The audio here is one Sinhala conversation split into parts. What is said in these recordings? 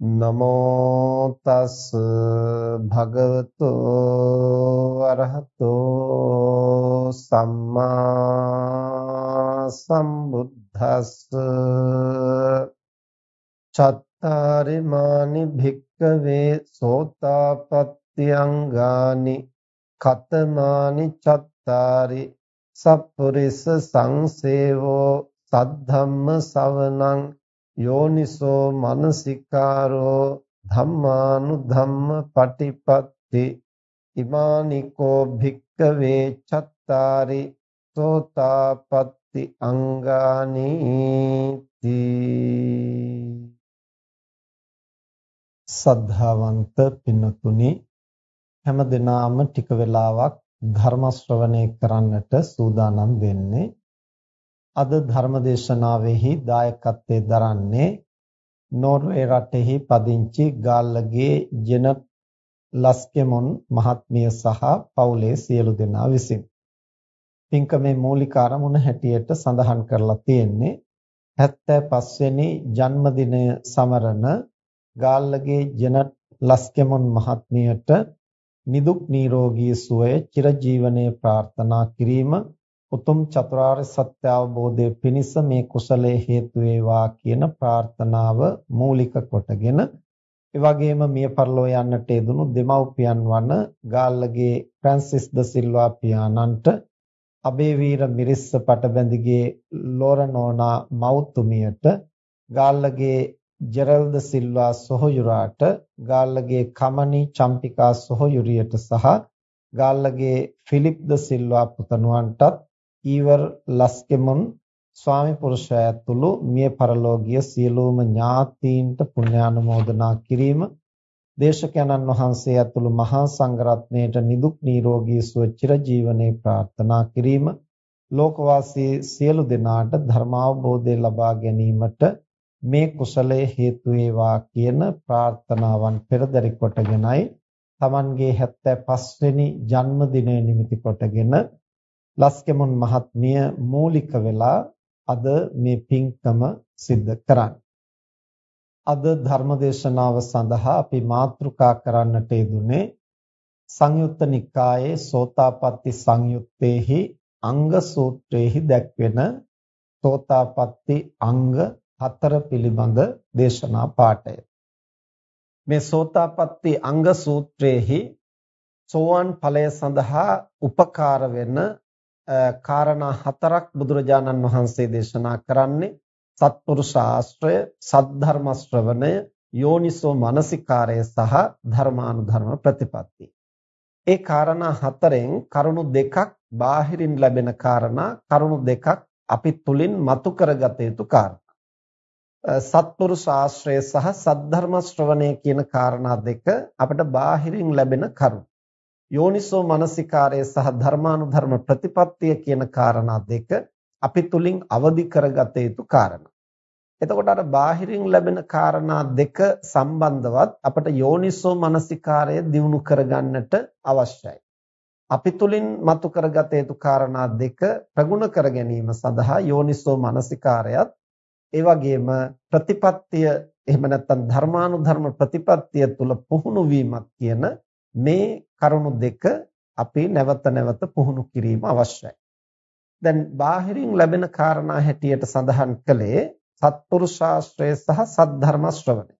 නමෝ තස් භගවතු අරහතෝ සම්මා සම්බුද්දස්ස චත්තාරි මානි භික්කවේ සෝතාපට්ටි අංගානි කතමානි චත්තාරි සප්පුරිස සංසේවෝ සද්ධම්ම සවනං යෝනිසෝ මනසිකාරෝ ධම්මානුධම්ම පටිපත්ති. ඉමානිකෝ භික්කවේ චත්තාරි සෝතාපට්ටි අංගානි සද්ධාවන්ත පින්නතුනි හැම දිනාම ටික වෙලාවක් ධර්ම ශ්‍රවණය කරන්නට සූදානම් වෙන්නේ අද ධර්මදේශනාවෙහි දායකත්වයේ දරන්නේ නෝර්වේ රටෙහි පදිංචි ගාල්ලගේ ජෙනට් ලස්කෙමොන් මහත්මිය සහ පවුලේ සියලු දෙනා විසින්. පින්කමේ මූලික අරමුණ හැටියට සඳහන් කරලා තියෙන්නේ 75 වෙනි ජන්මදිනය සමරන ගාල්ලගේ ජෙනට් ලස්කෙමොන් මහත්මියට නිදුක් නිරෝගී සුවය චිරජීවනයේ ප්‍රාර්ථනා කිරීම උතුම් චතුරාර්ය සත්‍ය අවබෝධය පිණිස මේ කුසලයේ හේතු වේවා කියන ප්‍රාර්ථනාව මූලික කොටගෙන ඒ වගේම මිය පරලෝ යන්නට යෙදුණු දෙමව්පියන් වන ගාල්ලගේ ෆ්‍රැන්සිස් ද සිල්වා පියාණන්ට අබේවීර මිරිස්ස පටබැඳිගේ ලෝරනෝනා මව්තුමියට ගාල්ලගේ ජෙරල්ද සිල්වා සොහොයුරාට ගාල්ලගේ කමනි චම්පිකා සොහොයුරියට සහ ගාල්ලගේ ෆිලිප් ද සිල්වා පුතණුවන්ටත් ඊවර් ලස්කෙමුන් ස්වාමි පුරුෂයා ඇතුළු මිය පරලෝකීය සියලුම ඥාතීන්ට පුණ්‍යානුමෝදනා කිරීම. දේශකයන්න් වහන්සේ ඇතුළු මහා සංඝරත්නයට නිදුක් නිරෝගී සුව චිරජීවනයේ ප්‍රාර්ථනා කිරීම. ලෝකවාසී සියලු දෙනාට ධර්මාවබෝධය ලබා ගැනීමට මේ කුසලයේ හේතු වේවා කියන ප්‍රාර්ථනාවන් පෙරදරි කොටගෙනයි Tamanගේ 75 වෙනි ජන්මදිනය නිමිති කොටගෙන ලස්කෙමුන් මහත්මිය මූලික වෙලා අද මේ පින්කම සිද්ධ කරන්නේ. අද ධර්මදේශනාව සඳහා අපි මාතෘකා කරන්නට යෙදුනේ සංයුත්ත නිකායේ සෝතාපට්ටි සංයුත්තේහි අංග සූත්‍රයේහි දැක්වෙන සෝතාපට්ටි අංග හතර පිළිබඳ දේශනා පාඩය. මේ සෝතාපට්ටි අංග සූත්‍රයේහි සෝවන් ඵලය සඳහා උපකාර වෙන කාරණා හතරක් බුදුරජාණන් වහන්සේ දේශනා කරන්නේ සත්පුරුෂ ආශ්‍රය, සද්ධර්ම ශ්‍රවණය, යෝනිසෝ මනසිකාරය සහ ධර්මානුධර්ම ප්‍රතිපatti. ඒ කාරණා හතරෙන් කරුණු දෙකක් බාහිරින් ලැබෙන කාරණා කරුණු දෙකක් අපි තුලින් මතු කරගත යුතු කාරණා. සත්පුරුෂ ආශ්‍රය සහ සද්ධර්ම ශ්‍රවණය කියන කාරණා දෙක අපිට බාහිරින් ලැබෙන කරුණු. යෝනිසෝ මනසිකාරය සහ ධර්මානුධර්ම ප්‍රතිපත්තිය කියන කාරණා දෙක අපි තුලින් අවදි කරගත යුතු කාරණා. එතකොට අර බාහිරින් ලැබෙන කාරණා දෙක සම්බන්ධවත් අපට යෝනිසෝ මනසිකාරය දියුණු කරගන්නට අවශ්‍යයි. අපි තුලින් මතු කරගත යුතු කාරණා දෙක ප්‍රගුණ කර ගැනීම සඳහා යෝනිසෝ මනසිකාරයත් ඒ වගේම ප්‍රතිපත්තිය එහෙම නැත්නම් ධර්මානුධර්ම ප්‍රතිපත්තිය තුල පුහුණු වීමක් කියන මේ කරුණු දෙක අපි නැවත නැවත පුහුණු කිරීම අවශ්‍යයි. දැන් බාහිරින් ලැබෙන කාරණා හැටියට සඳහන් කළේ සත්පුරුෂාශ්‍රය සහ සද්ධර්ම ශ්‍රවණය.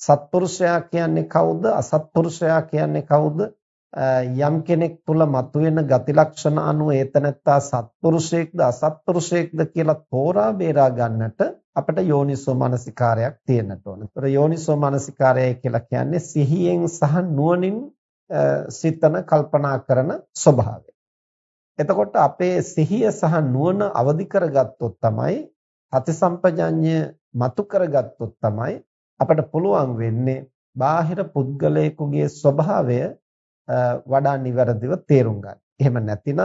සත්පුරුෂයා කියන්නේ කවුද? අසත්පුරුෂයා කියන්නේ කවුද? යම් කෙනෙක් තුල මතුවෙන ගති ලක්ෂණ අනුව ඒතනත්තා සත්පුරුෂයෙක්ද අසත්පුරුෂයෙක්ද කියලා තෝරා බේරා ගන්නට අපිට යෝනිසෝ මනසිකාරයක් තියෙන්නට ඕන. ඒතර යෝනිසෝ මනසිකාරයයි කියලා කියන්නේ සිහියෙන් සහ නුවණින් සිතන කල්පනා කරන ස්වභාවය. එතකොට අපේ සිහිය සහ නුවණ අවදි කරගත්තොත් තමයි අතිසම්පජඤ්ඤය මතු කරගත්තොත් තමයි අපිට පුළුවන් වෙන්නේ බාහිර පුද්ගලයෙකුගේ ස්වභාවය වඩා නිවැරදිව තේරුම් ගන්න. එහෙම නැතිනම්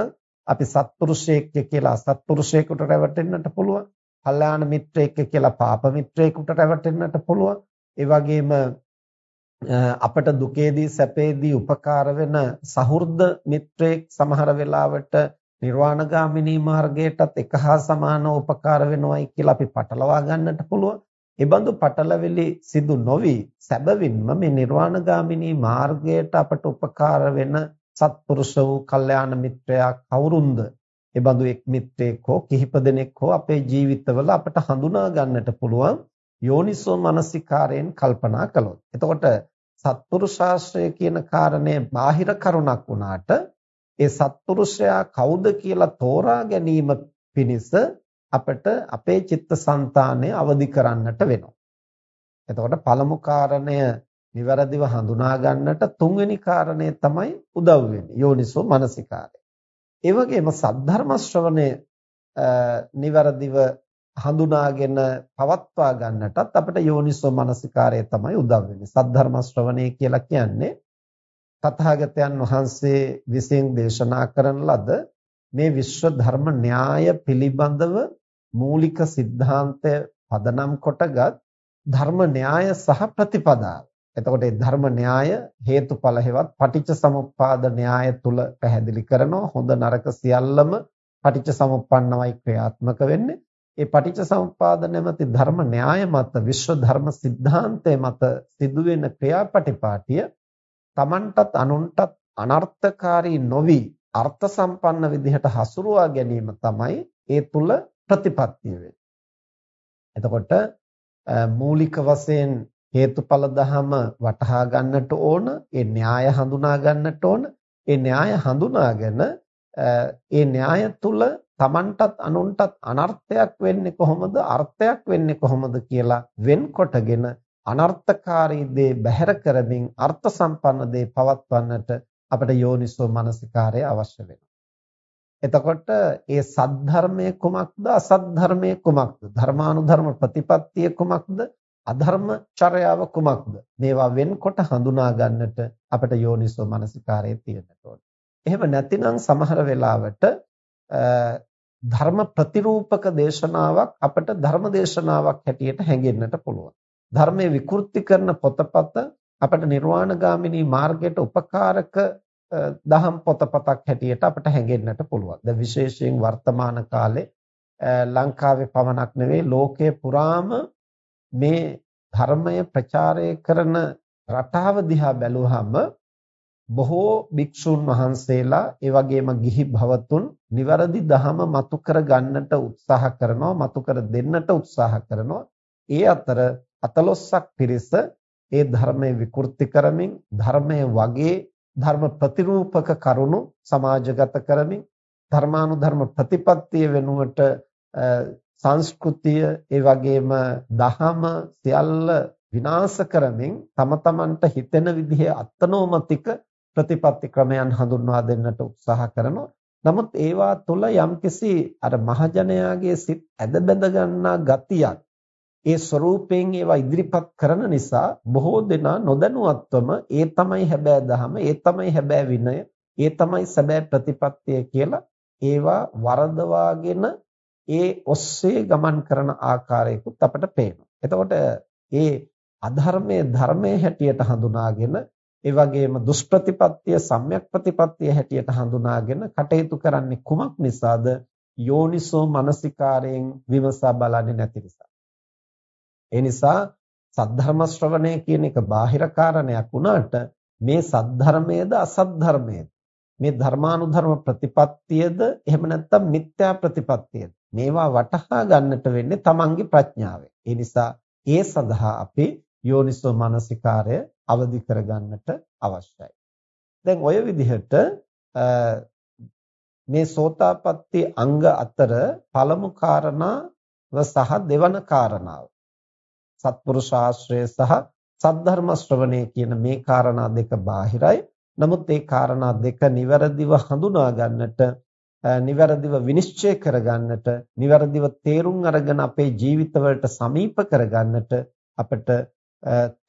අපි සත්පුරුෂයෙක් කියලා අසත්පුරුෂයෙකුට රැවටෙන්නට පුළුවන්. කල්යාණ මිත්‍රයෙක් කියලා පාප මිත්‍රයෙකුට රැවටෙන්නට පුළුවන්. ඒ වගේම අපට දුකේදී සැපේදී උපකාර වෙන සහෘද මිත්‍රයෙක් සමහර වෙලාවට නිර්වාණගාමිනී මාර්ගයටත් එක හා සමානව උපකාර වෙනවයි කියලා අපි පටලවා ගන්නට පුළුවන්. ඒ බඳු පටලවිලි සිදු නොවි සැබවින්ම මේ නිර්වාණගාමිනී මාර්ගයට අපට උපකාර වෙන සත්පුරුෂ වූ කල්යාණ මිත්‍රයා කවුරුන්ද ඒ බඳු එක් මිත්‍රයෙක් හෝ කිහිප දෙනෙක් හෝ අපේ ජීවිතවල අපට හඳුනා ගන්නට පුළුවන් යෝනිසෝ මනසිකාරයෙන් කල්පනා කළොත්. එතකොට සත්පුරුෂාශ්‍රය කියන කාරණය බාහිර කරුණක් වුණාට ඒ සත්පුරුෂයා කවුද කියලා තෝරා ගැනීම පිණිස අපට අපේ චිත්තසංතානය අවදි කරන්නට වෙනවා. එතකොට පළමු කාරණය નિවරදිව හඳුනා ගන්නට තුන්වෙනි කාරණය තමයි උදව් වෙන්නේ යෝනිසෝ මනසිකාරය. ඒ වගේම සද්ධර්ම ශ්‍රවණය નિවරදිව හඳුනාගෙන පවත්වා ගන්නටත් අපිට යෝනිසෝ මනසිකාරය තමයි උදව් වෙන්නේ. සද්ධර්ම ශ්‍රවණය කියලා කියන්නේ තථාගතයන් වහන්සේ විසින් දේශනා කරන ලද මේ විශ්ව ධර්ම න්‍යාය පිළිබඳව මූලික સિદ્ધාන්තය පදනම් කොටගත් ධර්ම න්‍යාය සහ ප්‍රතිපදාව. එතකොට මේ ධර්ම න්‍යාය හේතුඵල හේවත් පටිච්ච සමුප්පාද න්‍යාය තුල පැහැදිලි කරනවා. හොඳ නරක සියල්ලම පටිච්ච සමුප්පන්නවයි ක්‍රියාත්මක වෙන්නේ. ඒ පටිච්චසමුපාද නැමැති ධර්ම න්‍යාය මත විශ්ව ධර්ම સિદ્ધාන්තය මත සිදුවෙන ක්‍රියාපටිපාටිය Tamanටත් අනුන්ටත් අනර්ථකාරී නොවි අර්ථ සම්පන්න විදිහට හසුරුවා ගැනීම තමයි ඒ තුල ප්‍රතිපත්තිය වෙන්නේ. එතකොට මූලික වශයෙන් හේතුඵල ධහම වටහා ගන්නට ඕන, ඒ න්‍යාය හඳුනා ගන්නට ඕන, ඒ න්‍යාය හඳුනාගෙන ඒ න්‍යාය තුල Tamanටත් අනුන්ටත් අනර්ථයක් වෙන්නේ කොහොමද? අර්ථයක් වෙන්නේ කොහොමද කියලා වෙන්කොටගෙන අනර්ථකාරී දේ බැහැර කරමින් අර්ථ සම්පන්න දේ පවත්වන්නට අපට යෝනිසෝ මනසිකාරය අවශ්‍ය වෙනවා. එතකොට ඒ සද්ධර්මයේ කුමක්ද? අසද්ධර්මයේ කුමක්ද? ධර්මානුධර්ම ප්‍රතිපත්තිය කුමක්ද? අධර්ම චර්යාව කුමක්ද? මේවා වෙන්කොට හඳුනා ගන්නට අපට යෝනිසෝ මනසිකාරයේ තියෙන්නට ඕනේ. එහෙම නැතිනම් සමහර වෙලාවට ධර්ම ප්‍රතිරූපක දේශනාවක් අපට ධර්ම දේශනාවක් හැටියට හැඟෙන්නට පුළුවන්. ධර්මයේ විකෘති කරන පොතපත අපට නිර්වාණගාමිනී මාර්ගයට උපකාරක දහම් පොතපතක් හැටියට අපට හැඟෙන්නට පුළුවන්. දැන් විශේෂයෙන් වර්තමාන කාලේ ලංකාවේ පමණක් නෙවෙයි ලෝකයේ පුරාම මේ ධර්මය ප්‍රචාරය කරන රටාව දිහා බැලුවහම බොහෝ භික්ෂුන් වහන්සේලා ඒ වගේම ගිහි භවතුන් නිවැරදි ධහම මතු කර ගන්නට උත්සාහ කරනවා මතු කර දෙන්නට උත්සාහ කරනවා. ඒ අතර අතලොස්සක් පිරිස ඒ ධර්මයේ විකෘති කරමින් ධර්මයේ වගේ ධර්ම ප්‍රතිරූපක කරුණු සමාජගත කරමින් ධර්මානුධර්ම ප්‍රතිපත්තිය වෙනුවට සංස්කෘතිය ඒ වගේම දහම සියල්ල විනාශ කරමින් තම තමන්ට හිතෙන විදිහේ අත්නෝමතික ප්‍රතිපත්ති ක්‍රමයන් හඳුන්වා දෙන්නට උත්සාහ කරනවා. නමුත් ඒවා තුළ යම්කිසි අර මහජනයාගේ සිත් ඇද බැඳ ගන්නා ගතියක් ඒ ස්වરૂපයෙන් ඒවා ඉදිරිපත් කරන නිසා බොහෝ දෙනා නොදැනුවත්වම ඒ තමයි හැබෑ දහම, ඒ තමයි හැබෑ විනය, ඒ තමයි සැබෑ ප්‍රතිපත්තිය කියලා ඒවා වරදවාගෙන ඒ ඔස්සේ ගමන් කරන ආකාරයකුත් අපට පේනවා. එතකොට ඒ අධර්මයේ ධර්මයේ හැටියට හඳුනාගෙන ඒ වගේම දුෂ්ප්‍රතිපත්තිය සම්‍යක් ප්‍රතිපත්තිය හැටියට හඳුනාගෙන කටයුතු කරන්නේ කුමක් නිසාද යෝනිසෝ මනසිකාරයෙන් විමසා බලන්නේ නැති නිසා. ඒ නිසා සද්ධර්ම ශ්‍රවණය කියන එක බාහිර කාරණයක් වුණාට මේ සද්ධර්මයේද අසද්ධර්මයේද මේ ධර්මානුධර්ම ප්‍රතිපත්තියද එහෙම නැත්නම් මිත්‍යා ප්‍රතිපත්තියද මේවා වටහා ගන්නට වෙන්නේ තමන්ගේ ප්‍රඥාවෙන්. ඒ නිසා ඒ සඳහා අපි යෝනිසෝ මනසිකාරය අවදි කරගන්නට අවශ්‍යයි. දැන් ওই විදිහට මේ සෝතාපට්ටි අංග අතර පළමු කාරණාව සහ දෙවන කාරණාව සත්පුරුෂ ආශ්‍රය සහ සද්ධර්ම ශ්‍රවණය කියන මේ කාරණා දෙක බාහිරයි. නමුත් මේ කාරණා දෙක નિවරදිව හඳුනා ගන්නට නිවැරදිව විනිශ්චය කරගන්නට නිවැරදිව තේරුම් අරගෙන අපේ ජීවිතවලට සමීප කරගන්නට අපට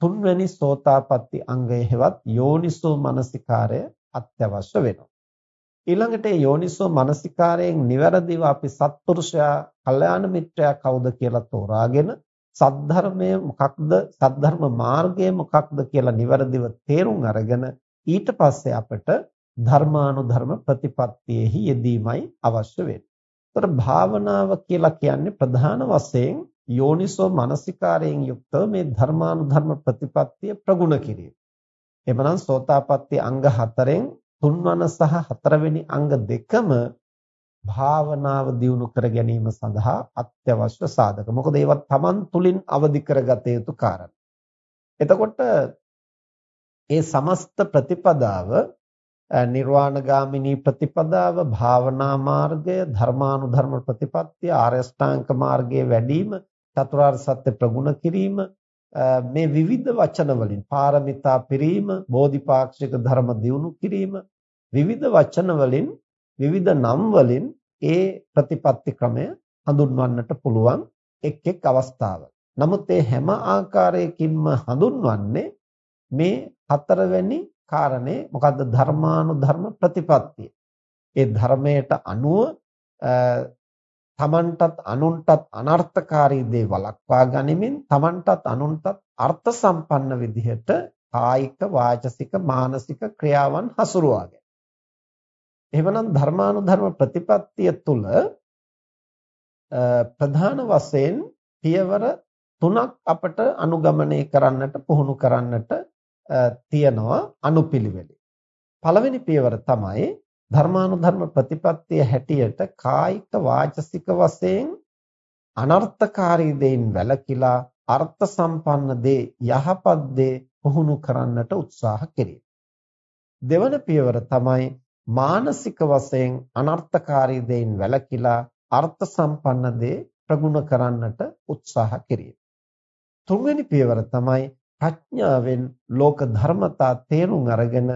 තුන්වැනි සෝතාපට්ටි අංගය හෙවත් යෝනිසෝ මනසිකාරය අත්‍යවශ්‍ය වෙනවා. ඊළඟට ඒ යෝනිසෝ මනසිකාරයෙන් નિවරදිව අපි සත්පුරුෂයා, කල්යාණ මිත්‍රයා කවුද කියලා තෝරාගෙන සද්ධර්මය මොකක්ද සද්ධර්ම මාර්ගය මොකක්ද කියලා નિවරදිව තේරුම් අරගෙන ඊට පස්සේ අපට ධර්මානුධර්ම ප්‍රතිපත්තියෙහි යෙදීමයි අවශ්‍ය වෙන්නේ. ඒතර භාවනාව කියලා කියන්නේ ප්‍රධාන වශයෙන් යෝනිසෝ මනසිකාරයෙන් යුක්තව මේ ධර්මානුධර්ම ප්‍රතිපත්තිය ප්‍රගුණ කිරීම. එමනම් සෝතාපට්ටි අංග හතරෙන් තුන්වන සහ හතරවෙනි අංග දෙකම භාවනාව දියුණු කර ගැනීම සඳහා අත්‍යවශ්‍ය සාධක. මොකද ඒවා Taman තුලින් අවදි කරගත යුතු කාරණා. එතකොට ඒ සමස්ත ප්‍රතිපදාව නිර්වාණගාමිනී ප්‍රතිපදාව භාවනා මාර්ගය ධර්මානුධර්ම ප්‍රතිපත්තිය ආර්ය ශ්‍රාංක මාර්ගයේ වැඩිම චතුරාර්ය සත්‍ය ප්‍රගුණ කිරීම මේ විවිධ වචන වලින් පාරමිතා පිරීම බෝධිපාක්ෂික ධර්ම දියුණු කිරීම විවිධ වචන වලින් විවිධ නම් වලින් ඒ ප්‍රතිපත්ති ක්‍රමය හඳුන්වන්නට පුළුවන් එක් එක් අවස්ථාවල. නමුත් මේ හැම ආකාරයකින්ම හඳුන්වන්නේ මේ හතරවෙනි කාරණේ මොකද්ද ධර්මානුධර්ම ප්‍රතිපත්තිය. ඒ ධර්මයට අනුව තමන්ටත් අනුන්ටත් අනර්ථකාරී දේ වළක්වා ගනිමින් තමන්ටත් අනුන්ටත් අර්ථ සම්පන්න විදිහට කායික වාචසික මානසික ක්‍රියාවන් හසුරුවාගෙන එහෙමනම් ධර්මානුධර්ම ප්‍රතිපත්තිය තුළ ප්‍රධාන වශයෙන් පියවර තුනක් අපට අනුගමනය කරන්නට පුහුණු කරන්නට තියනවා අනුපිළිවෙලේ. පළවෙනි පියවර තමයි ධර්මානුධර්ම ප්‍රතිපත්තිය හැටියට කායික වාචසික වශයෙන් අනර්ථකාරී දෙයින් වැළකීලා අර්ථ සම්පන්න දේ යහපත් දේ පුහුණු කරන්නට උත්සාහ කිරීම. දෙවන පියවර තමයි මානසික වශයෙන් අනර්ථකාරී දෙයින් වැළකීලා අර්ථ සම්පන්න දේ ප්‍රගුණ කරන්නට උත්සාහ කිරීම. තුන්වෙනි පියවර තමයි ප්‍රඥාවෙන් ලෝක ධර්මතා තේරුම් අරගෙන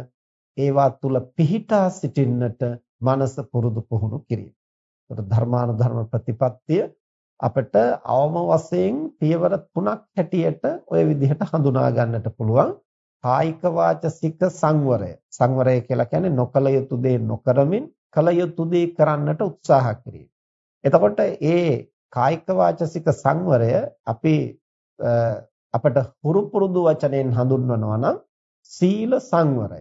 ඒවා තුල පිහිටා සිටින්නට මනස පුරුදු පුහුණු කිරීම. ඒකට ධර්මානුධර්ම ප්‍රතිපත්තිය අපිට අවම වශයෙන් පියවර තුනක් හැටියට ওই විදිහට හඳුනා ගන්නට පුළුවන්. කායික වාචසික සංවරය සංවරය කියලා කියන්නේ නොකල යුතු දේ නොකරමින් කල යුතු දේ කරන්නට උත්සාහ කිරීම. එතකොට ඒ කායික වාචසික සංවරය අපි අපට හුරු පුරුදු වචනෙන් හඳුන්වනවා නම් සීල සංවරය.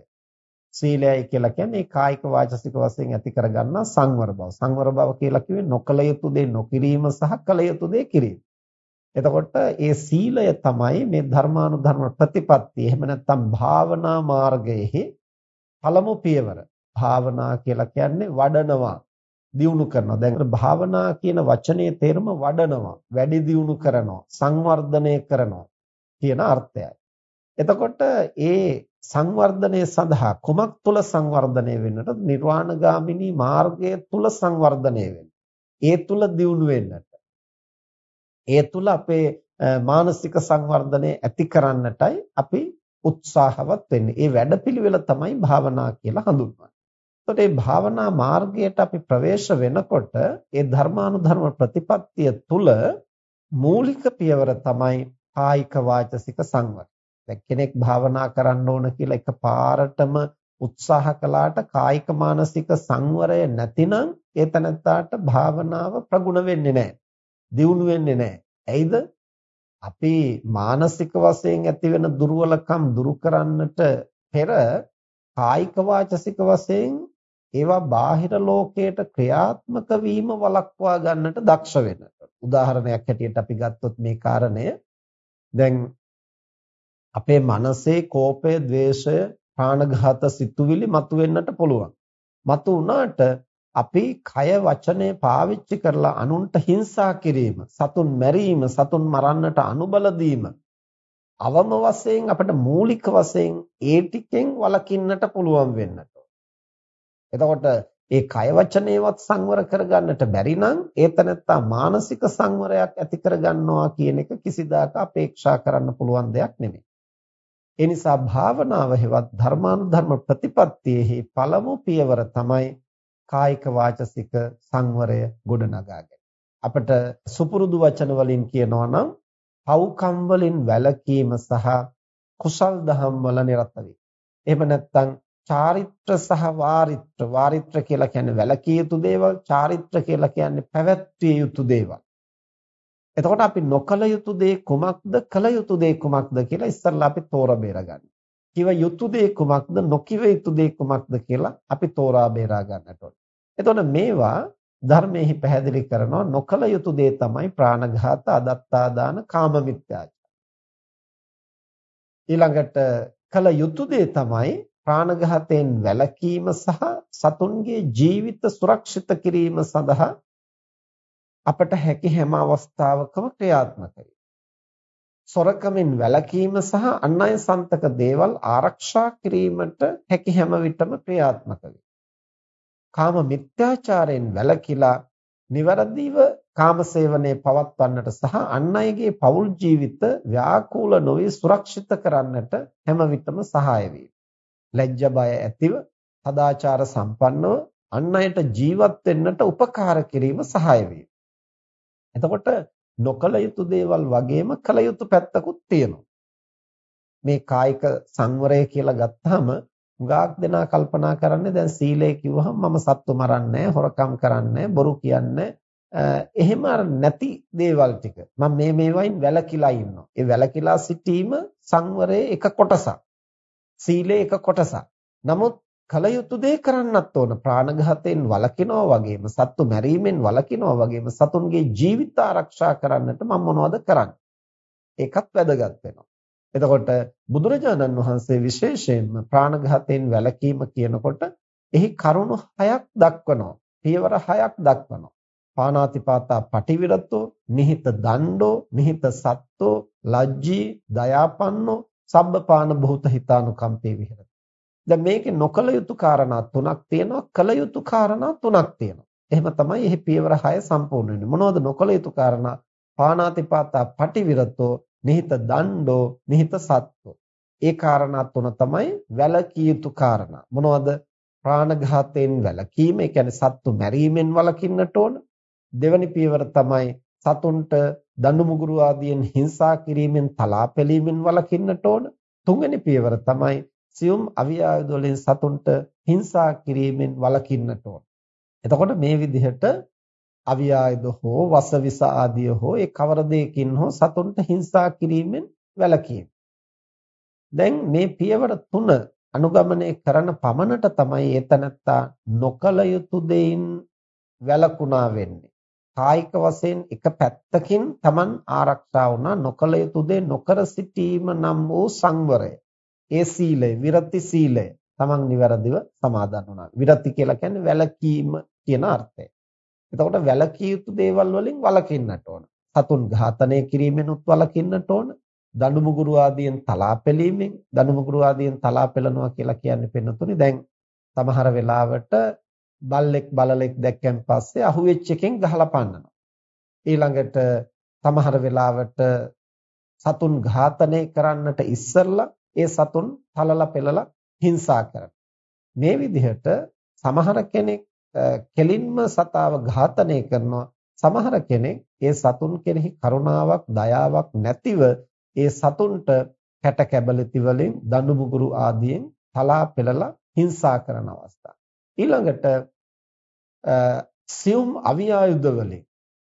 සීලයයි කියලා කියන්නේ කායික වාචසික වශයෙන් ඇති කරගන්නා සංවර බව. සංවර බව කියලා කිව්වේ නොකල යුතු දේ නොකිරීම සහ කල යුතු දේ කිරීම. එතකොට ඒ සීලය තමයි මේ ධර්මානුධර්ම ප්‍රතිපත්තිය. එහෙම නැත්නම් භාවනා මාර්ගයේ පළමු පියවර. භාවනා කියලා කියන්නේ වඩනවා, දියුණු කරනවා. දැන් භාවනා කියන වචනේ තේරුම වඩනවා, වැඩි දියුණු කරනවා, සංවර්ධනය කරනවා කියන අර්ථයයි. එතකොට ඒ සංවර්ධනය සඳහා කුමක් තුල සංවර්ධනය වෙන්නට නිර්වාණගාමිනී මාර්ගය තුල සංවර්ධනය වෙන්න. ඒ තුල දියුණු වෙන්නට ඒ තුල අපේ මානසික සංවර්ධනය ඇති කරන්නටයි අපි උත්සාහවත් වෙන්නේ. ඒ වැඩපිළිවෙල තමයි භාවනා කියලා හඳුන්වන්නේ. එතකොට මේ භාවනා මාර්ගයට අපි ප්‍රවේශ වෙනකොට ඒ ධර්මානුධර්ම ප්‍රතිපත්තිය තුල මූලික පියවර තමයි කායික වාචසික සංවර. දැන් කෙනෙක් භාවනා කරන්න ඕන කියලා එකපාරටම උත්සාහ කළාට කායික මානසික සංවරය නැතිනම් ඒ තනත්තාට භාවනාව ප්‍රගුණ වෙන්නේ නැහැ. දියුණු වෙන්නේ නැහැ. ඇයිද? අපි මානසික වශයෙන් ඇතිවෙන දුර්වලකම් දුරු කරන්නට පෙර කායික වාචසික වශයෙන් ඒවා බාහිර ලෝකයට ක්‍රියාත්මක වීම වළක්වා ගන්නට දක්ෂ වෙන්න. උදාහරණයක් හැටියට අපි ගත්තොත් මේ කාරණය දැන් අපේ මනසේ කෝපය, ద్వේෂය, ප්‍රාණඝාත සිතුවිලි මතුවෙන්නට පුළුවන්. මතු වුණාට අපි කය වචනේ පාවිච්චි කරලා අනුන්ට හිංසා කිරීම, සතුන් මැරීම, සතුන් මරන්නට අනුබල දීම අවම වශයෙන් අපිට මූලික වශයෙන් ඒ ටිකෙන් වළකින්නට පුළුවන් වෙන්නට. එතකොට ඒ කය වචනේවත් සංවර කරගන්නට බැරි නම් ඒතනත්තා මානසික සංවරයක් ඇති කරගන්නවා කියන එක කිසිදාක අපේක්ෂා කරන්න පුළුවන් දෙයක් නෙමෙයි. ඒ නිසා භාවනාව හෙවත් ධර්මානුධර්ම ප්‍රතිපත්තියේ පළමු පියවර තමයි කායික වාචසික සංවරය ගොඩනගා ගැනීම. අපිට සුපුරුදු වචන වලින් කියනවා නම් පව්කම් වලින් වැළකීම සහ කුසල් දහම් වල නිරත වීම. එහෙම නැත්නම් චාරිත්‍ර සහ වාරිත්‍ර වාරිත්‍ර කියලා කියන්නේ වැළකී යුතු දේවල් චාරිත්‍ර කියලා කියන්නේ පැවැත්විය යුතු දේවල් එතකොට අපි නොකල යුතු දේ කුමක්ද කල යුතු දේ කුමක්ද කියලා ඉස්සල්ලා අපි තෝරා බේරගන්න. කිව යුතු දේ කුමක්ද නොකිව යුතු දේ කුමක්ද කියලා අපි තෝරා බේරා ගන්නට ඕනේ. එතකොට මේවා ධර්මයේ පැහැදිලි කරනවා නොකල යුතු දේ තමයි ප්‍රාණඝාත, අදත්තාදාන, කාමමිත්‍යාචාර. ඊළඟට කල යුතු දේ තමයි ප්‍රාණඝාතයෙන් වැළකීම සහ සතුන්ගේ ජීවිත සුරක්ෂිත කිරීම සඳහා අපට හැකි හැම අවස්ථාවකම ක්‍රියාත්මක වෙයි. සොරකමින් වැළකීම සහ අන් අය සන්තක දේවල් ආරක්ෂා කිරීමට හැකි හැම විටම ක්‍රියාත්මක වෙයි. කාම මිත්‍යාචාරයෙන් වැළකීලා නිවැරදිව කාමසේවනයේ පවත්වන්නට සහ අන් අයගේ පෞල් ජීවිත ව්‍යාකූල නොවි සුරක්ෂිත කරන්නට හැම විටම සහාය වේ. ලැජ්ජ බය ඇතිව සදාචාර සම්පන්නව අන් අයට ජීවත් වෙන්නට උපකාර කිරීම සහාය වේ. එතකොට නොකල යුතු දේවල් වගේම කල යුතු පැත්තකුත් තියෙනවා. මේ කායික සංවරය කියලා ගත්තාම හුඟක් දෙනා කල්පනා කරන්නේ දැන් සීලය කිව්වහම මම සත්තු මරන්නේ හොරකම් කරන්නේ බොරු කියන්නේ එහෙම නැති දේවල් ටික මම මේ මේවායින් වැළකීලා ඉන්නවා. ඒ වැළකීලා සිටීම සංවරයේ එක කොටසක්. සීලේ එක කොටසක්. නමුත් කල යුතු දේ කරන්නත් ඕන. ප්‍රාණඝාතයෙන් වළකිනවා වගේම, සත්තු මැරීමෙන් වළකිනවා වගේම සතුන්ගේ ජීවිත ආරක්ෂා කරන්නට මම මොනවද කරන්නේ? ඒකත් වැදගත් වෙනවා. එතකොට බුදුරජාණන් වහන්සේ විශේෂයෙන්ම ප්‍රාණඝාතයෙන් වැළකීම කියනකොට එහි කරුණු හයක් දක්වනවා. පියවර හයක් දක්වනවා. පානාතිපාතා පටිවිරතෝ, නිහිත දණ්ඩෝ, නිහිත සත්තෝ, ලජ්ජී, දයාපන්නෝ, සබ්බපාන භූත හිතානුකම්පේ විහෙරති. දැන් මේකේ නොකල යුතු කාරණා තුනක් තියෙනවා කල යුතු කාරණා තුනක් තියෙනවා. එහෙම තමයි එහි පියවර 6 සම්පූර්ණ වෙන්නේ. මොනවද නොකල යුතු කාරණා? පානාතිපාතා පටිවිරතෝ නිහිත දණ්ඩෝ නිහිත සත්ත්වෝ. ඒ කාරණා තුන තමයි වැළකී යුතු කාරණා. මොනවද? ප්‍රාණඝාතයෙන් වැළකීම, ඒ කියන්නේ සත්තු මැරීමෙන් වළකින්නට ඕන. දෙවැනි පියවර තමයි සතුන්ට දඬු මුගුරු ආදියෙන් හිංසා කිරීමෙන් තලා පෙලීමෙන් වළකින්නට ඕන. තුන්වෙනි පියවර තමයි සියුම් අවියායුධ වලින් සතුන්ට හිංසා කිරීමෙන් වළකින්නට ඕන. එතකොට මේ විදිහට අවියායුධ හෝ වසවිස ආදිය හෝ ඒ කවර දෙයකින් හෝ සතුන්ට හිංසා කිරීමෙන් වැළකීම. දැන් මේ පියවර තුන අනුගමනය කරන පමණට තමයි එතනත්තා නොකල යුතු දෙයින් වැළකුණා වෙන්නේ. කායික වශයෙන් එක පැත්තකින් Taman ආරක්ෂා වුණා නොකල යුතු දේ නොකර සිටීම නම් වූ සංවරය. ඒ සීලය, විරති සීලය Taman නිවැරදිව සමාදන් වුණා. විරති කියලා කියන්නේ වැළකීම කියන අර්ථය. එතකොට වැළකී යුතු දේවල් වලින් වළකින්නට ඕන. සතුන් ඝාතනය කිරීමෙනුත් වළකින්නට ඕන. දඬු මුගුරු ආදියෙන් තලා පෙලීමෙන් දඬු මුගුරු ආදියෙන් තලා පෙලනවා කියලා කියන්නේ පෙන්නතුනි දැන් සමහර වෙලාවට බල්ලෙක් බලලෙක් දැක්කන් පස්සේ අහුවෙච්ච එකෙන් ගහලා පන්නනවා. ඊළඟට සමහර වෙලාවට සතුන් ඝාතනය කරන්නට ඉස්සෙල්ලා ඒ සතුන් තලලා පෙලලා හිංසා කරනවා. මේ විදිහට සමහර කෙනෙක් කෙලින්ම සතාව ඝාතනය කරනවා. සමහර කෙනෙක් ඒ සතුන් කෙරෙහි කරුණාවක් දයාවක් නැතිව ඒ සතුන්ට කැට කැබලිති වලින් දඬු මුගුරු ආදියෙන් තලා පෙලලා හිංසා කරන අවස්ථා. ඊළඟට සියුම් අවියායුධ වලින්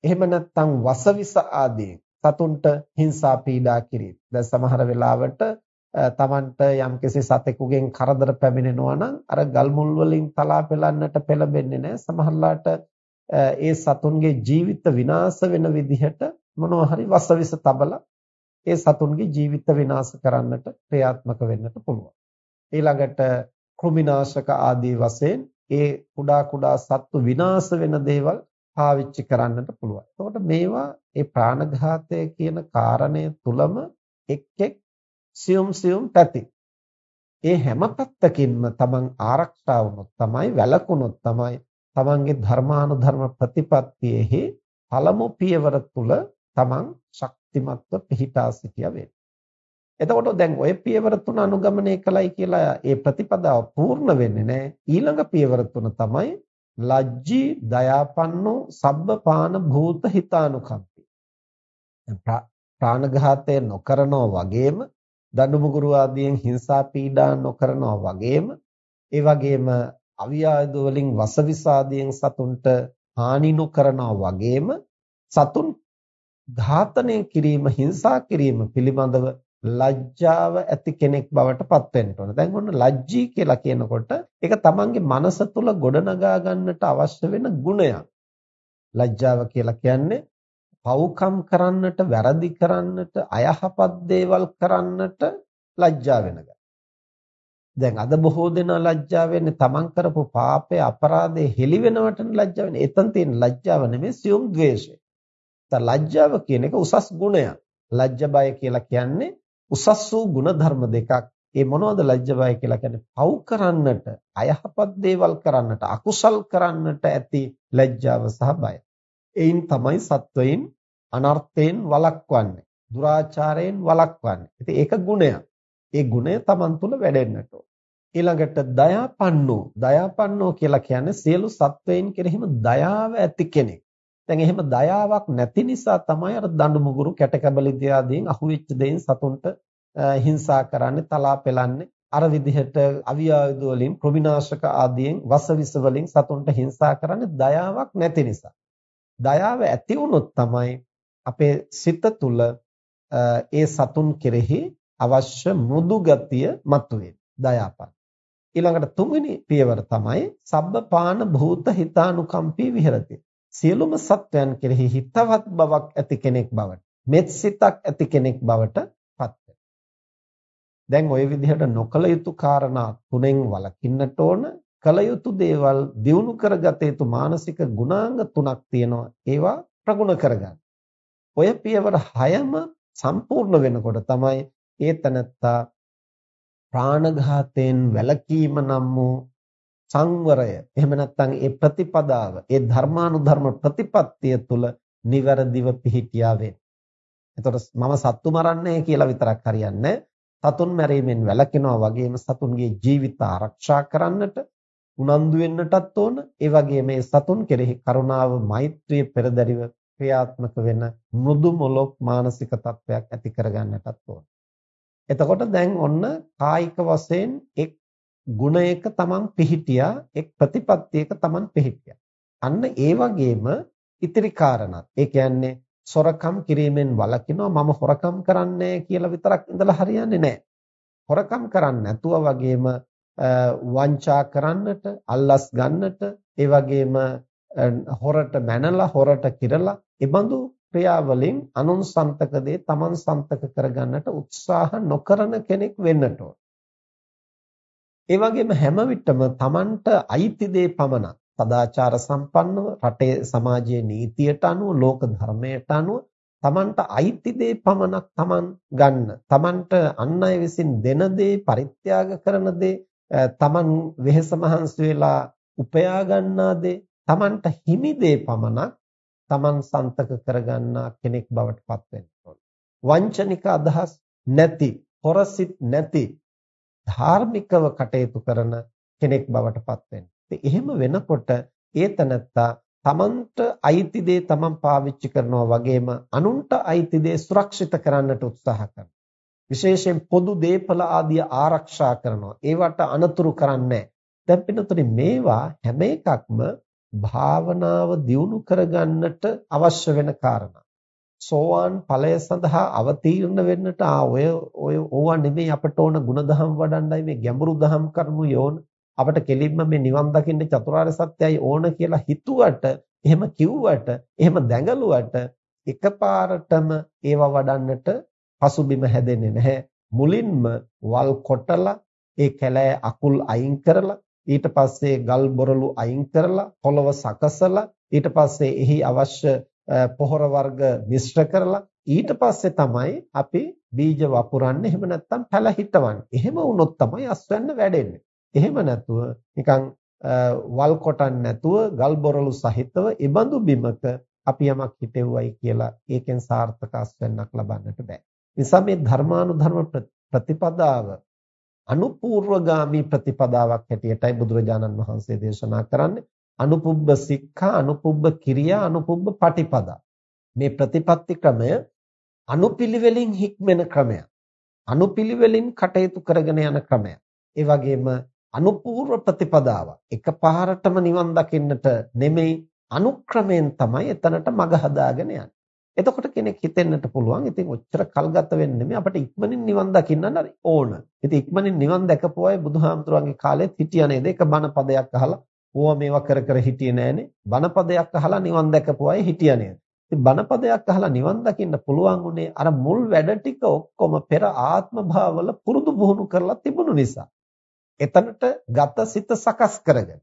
එහෙම නැත්නම් වසවිස ආදී සතුන්ට හිංසා පීඩා කිරීම. දැන් සමහර වෙලාවට තමන්ට යම්කිසි සතෙකුගෙන් කරදර පැමිණෙනවා නම් අර ගල් මුල් වලින් තලා පෙලන්නට පෙළඹෙන්නේ නැහැ. සමහරලාට ඒ සතුන්ගේ ජීවිත විනාශ වෙන විදිහට මොනවා හරි වසවිස තබලා ඒ සතුන්ගේ ජීවිත විනාශ කරන්නට ක්‍රියාත්මක වෙන්නට පුළුවන්. ඊළඟට කෘමිනාශක ආදී වශයෙන් ඒ කුඩා කුඩා සත්තු විනාශ වෙන දේවල් පාවිච්චි කරන්නට පුළුවන්. එතකොට මේවා ඒ ප්‍රාණඝාතය කියන කාරණය තුලම එක් එක් සියුම් සියුම් පැති. ඒ හැම පැත්තකින්ම තමන් ආරක්ෂා වුණොත් තමයි වැළකුණොත් තමයි තමන්ගේ ධර්මානුධර්ම ප්‍රතිපත්තියෙහි පළමු පියවර තුල තමන් ශක්තිමත්ව පිහිටා සිටිය වෙන්නේ. එතකොට දැන් ওই පියවර තුන අනුගමනය කළයි කියලා ඒ ප්‍රතිපදාව පූර්ණ වෙන්නේ නැහැ. ඊළඟ පියවර තුන තමයි ලජ්ජී දයාපන්නෝ සබ්බපාන භූත හිතානුකම්පි. ප්‍රාණඝාතය නොකරනෝ වගේම දඬුමුගුරු ආදියෙන් හිංසා පීඩා නොකරනෝ වගේම ඒ වගේම අවියායද වලින් වසවිස ආදියෙන් සතුන්ට හානි නොකරනෝ වගේම සතුන් ඝාතනය කිරීම හිංසා කිරීම පිළිබඳව ලැජ්ජාව ඇති කෙනෙක් බවට පත් වෙන්න ඕන. දැන් ඔන්න ලැජ්ජී කියලා කියනකොට ඒක තමන්ගේ මනස තුල ගොඩනගා ගන්නට අවශ්‍ය වෙන ගුණයක්. ලැජ්ජාව කියලා කියන්නේ පව්කම් කරන්නට, වැරදි කරන්නට, අයහපත් දේවල් කරන්නට ලැජ්ජා වෙන දැන් අද බොහෝ දෙනා ලැජ්ජා වෙන්නේ තමන් කරපු පාපය අපරාධය හෙලි වෙනවටනේ ලැජ්ජා වෙන්නේ. එතන තියෙන ලැජ්ජාව නෙමෙයි සියුම් ද්වේෂය. ලැජ්ජාව කියන එක උසස් ගුණයක්. ලැජ්ජ බය කියලා කියන්නේ උසස් වූ ಗುಣධර්ම දෙකක්. ඒ මොනවද ලැජ්ජ බය කියලා කියන්නේ? පව් කරන්නට, අයහපත් දේවල් කරන්නට, අකුසල් කරන්නට ඇති ලැජ්ජාව සහ බය. එයින් තමයි සත්වයින් අනර්ථයෙන් වළක්වන්නේ. දුරාචාරයෙන් වළක්වන්නේ. ඉතින් ඒක ගුණයක්. ඒ ගුණය Taman තුල වැඩෙන්නට ඕන. ඊළඟට දයාපන්නෝ දයාපන්නෝ කියලා කියන්නේ සියලු සත්වයින් කෙරෙහිම දයාව ඇති කෙනෙක්. දැන් එහෙම දයාවක් නැති නිසා තමයි අර දඬු මුගුරු කැටකැබලි ආදීන් අහුවෙච්ච දෙයින් සතුන්ට හිංසා කරන්නේ තලා පෙලන්නේ අර විදිහට අවියායුධ වලින් ප්‍රවිනාශක ආදීන් වසවිස වලින් සතුන්ට හිංසා කරන්නේ දයාවක් නැති නිසා. දයාව ඇති වුණොත් තමයි අපේ සිත තුළ ඒ සතුන් කෙරෙහි අවශ්‍ය මෘදු ගතිය මතුවේ. දයාපත්. ඊළඟට තුන්වෙනි පියවර තමයි සබ්බපාන භූත හිතානුකම්පී විහෙරති. සියලුම සත්වයන් කෙරෙහි හිතවත් බවක් ඇති කෙනෙක් බවට මෙත් සිතක් ඇති කෙනෙක් බවට පත් දැන් ওই විදිහට නොකල යුතු කාරණා තුනෙන් වළකින්නට ඕන කල යුතු දේවල් දියුණු කරගත යුතු මානසික ගුණාංග තුනක් තියෙනවා ඒවා ප්‍රගුණ කරගන්න. ඔය පියවර 6ම සම්පූර්ණ වෙනකොට තමයි ඒ තනත්තා ප්‍රාණඝාතයෙන් වැළකීම නම් වූ සංවරය එහෙම නැත්නම් ඒ ප්‍රතිපදාව ඒ ධර්මානුධර්ම ප්‍රතිපත්තිය තුළ නිවැරදිව පිහිටියා වෙන්නේ. එතකොට මම සත්තු මරන්නේ කියලා විතරක් හරියන්නේ සතුන් මැරීමෙන් වැළකෙනවා වගේම සතුන්ගේ ජීවිත ආරක්ෂා කරන්නට උනන්දු වෙන්නටත් ඕන ඒ වගේම මේ සතුන් කෙරෙහි කරුණාව මෛත්‍රිය පෙරදරිව ක්‍රියාත්මක වෙන මෘදු මොලොක් මානසික තත්වයක් ඇති කරගන්නටත් ඕන. එතකොට දැන් ඔන්න කායික වශයෙන් එක් ගුණයක තමන් පිහිටියා එක් ප්‍රතිපත්තියක තමන් පිහිටියා. අන්න ඒ වගේම ඉතිරි කාරණාත් ඒ කියන්නේ සොරකම් කිරීමෙන් වළකිනවා මම හොරකම් කරන්නේ කියලා විතරක් ඉඳලා හරියන්නේ නැහැ. හොරකම් කරන්නේ නැතුව වගේම වංචා කරන්නට, අල්ලස් ගන්නට, ඒ වගේම හොරට මැනලා හොරට කිරලා ඒ බඳු ක්‍රියාවලින් අනුන් සන්තක දේ තමන් සන්තක කරගන්නට උත්සාහ නොකරන කෙනෙක් වෙන්නට ඕන. ඒ වගේම හැම විටම Tamanට අයිති දේ පමණක් සදාචාර සම්පන්නව රටේ සමාජයේ නීතියට අනුව ලෝක ධර්මයට අනුව Tamanට අයිති දේ පමණක් Taman ගන්න. Tamanට අන් අය විසින් දෙන දේ පරිත්‍යාග කරන දේ Taman වෙහෙස මහන්සි වෙලා උපයා ගන්නා දේ Tamanට හිමි දේ පමණක් Taman සන්තක කරගන්නා කෙනෙක් බවට පත් වෙන්න ඕන. වංචනික අදහස් නැති, හොරසිත නැති ධාර්මිකව කටයුතු කරන කෙනෙක් බවට පත් වෙන්න. එහෙම වෙනකොට ඒ තනත්තා තමන්ට අයිති දේ තමන් පාවිච්චි කරනවා වගේම අනුන්ට අයිති දේ සුරක්ෂිත කරන්නට උත්සාහ කරනවා. විශේෂයෙන් පොදු දේපල ආදිය ආරක්ෂා කරනවා. ඒවට අනතුරු කරන්නේ දැන් පින්නතුනේ මේවා හැම එකක්ම භාවනාව දියුණු කරගන්නට අවශ්‍ය වෙන කාරණා. සෝවාන් ඵලය සඳහා අවතීර්ණ වෙන්නට ආ ඔය ඔය ඕවා නෙමෙයි අපට ඕන ಗುಣධම් වඩන්නයි මේ ගැඹුරු දහම් කරුණු යෝන අපට කෙලින්ම මේ නිවන් දකින්න චතුරාර්ය සත්‍යයි ඕන කියලා හිතුවට එහෙම කිව්වට එහෙම දැඟලුවට එකපාරටම ඒවා වඩන්නට පසුබිම හැදෙන්නේ නැහැ මුලින්ම වල් කොටලා ඒ කැලෑ අකුල් අයින් කරලා ඊට පස්සේ ගල් බොරළු අයින් කරලා පොළව සකසලා ඊට පස්සේ එහි අවශ්‍ය පොහොර වර්ග මිශ්‍ර කරලා ඊට පස්සේ තමයි අපි බීජ වපුරන්නේ එහෙම නැත්නම් පැල හිටවන්නේ. එහෙම වුණොත් තමයි අස්වැන්න වැඩෙන්නේ. එහෙම නැතුව නිකන් වල් කොටන් නැතුව ගල් බොරළු සහිතව ඉබඳු බිමක අපි යමක් හිටෙව්වයි කියලා ඒකෙන් සාර්ථක අස්වැන්නක් ලබන්නට බෑ. නිසා මේ ධර්මානුධර්ම ප්‍රතිපදාව අනුපූර්වගාමි ප්‍රතිපදාවක් හැටියටයි බුදුරජාණන් වහන්සේ දේශනා කරන්නේ. අනුපුබ්බ සික්ඛා අනුපුබ්බ කිරියා අනුපුබ්බ පටිපදා. මේ ප්‍රතිපත්ති ක්‍රමය අනුපිළිවෙලින් හික්මෙන ක්‍රමයක් අනුපිළිවෙලින් කටයුතු කරගෙන යන ක්‍රමයක් ඒ වගේම අනුපූර්ව ප්‍රතිපදාවක් එකපාරටම නිවන් දකින්නට නෙමෙයි අනුක්‍රමයෙන් තමයි එතනට මඟ හදාගෙන යන්නේ. එතකොට කෙනෙක් හිතෙන්නට පුළුවන් ඉතින් ඔච්චර කල් ගත වෙන්නේ නෙමෙයි අපිට ඉක්මනින් නිවන් දකින්න ඕන. ඉතින් ඉක්මනින් නිවන් දැකපු අය බුදුහාමුදුරන්ගේ කාලෙත් හිටියා නේද? එක බණ පදයක් අහලා ඕවා මේවා කර කර හිටියේ නෑනේ. බණපදයක් අහලා නිවන් දැකපු අය හිටියා නේද? ඉතින් බණපදයක් අහලා නිවන් දකින්න පුළුවන් උනේ අර මුල් වැඩ ටික ඔක්කොම පෙර ආත්ම භාවවල පුරුදු පුහුණු කරලා තිබුණු නිසා. එතනට ගත සිත සකස් කරගෙන.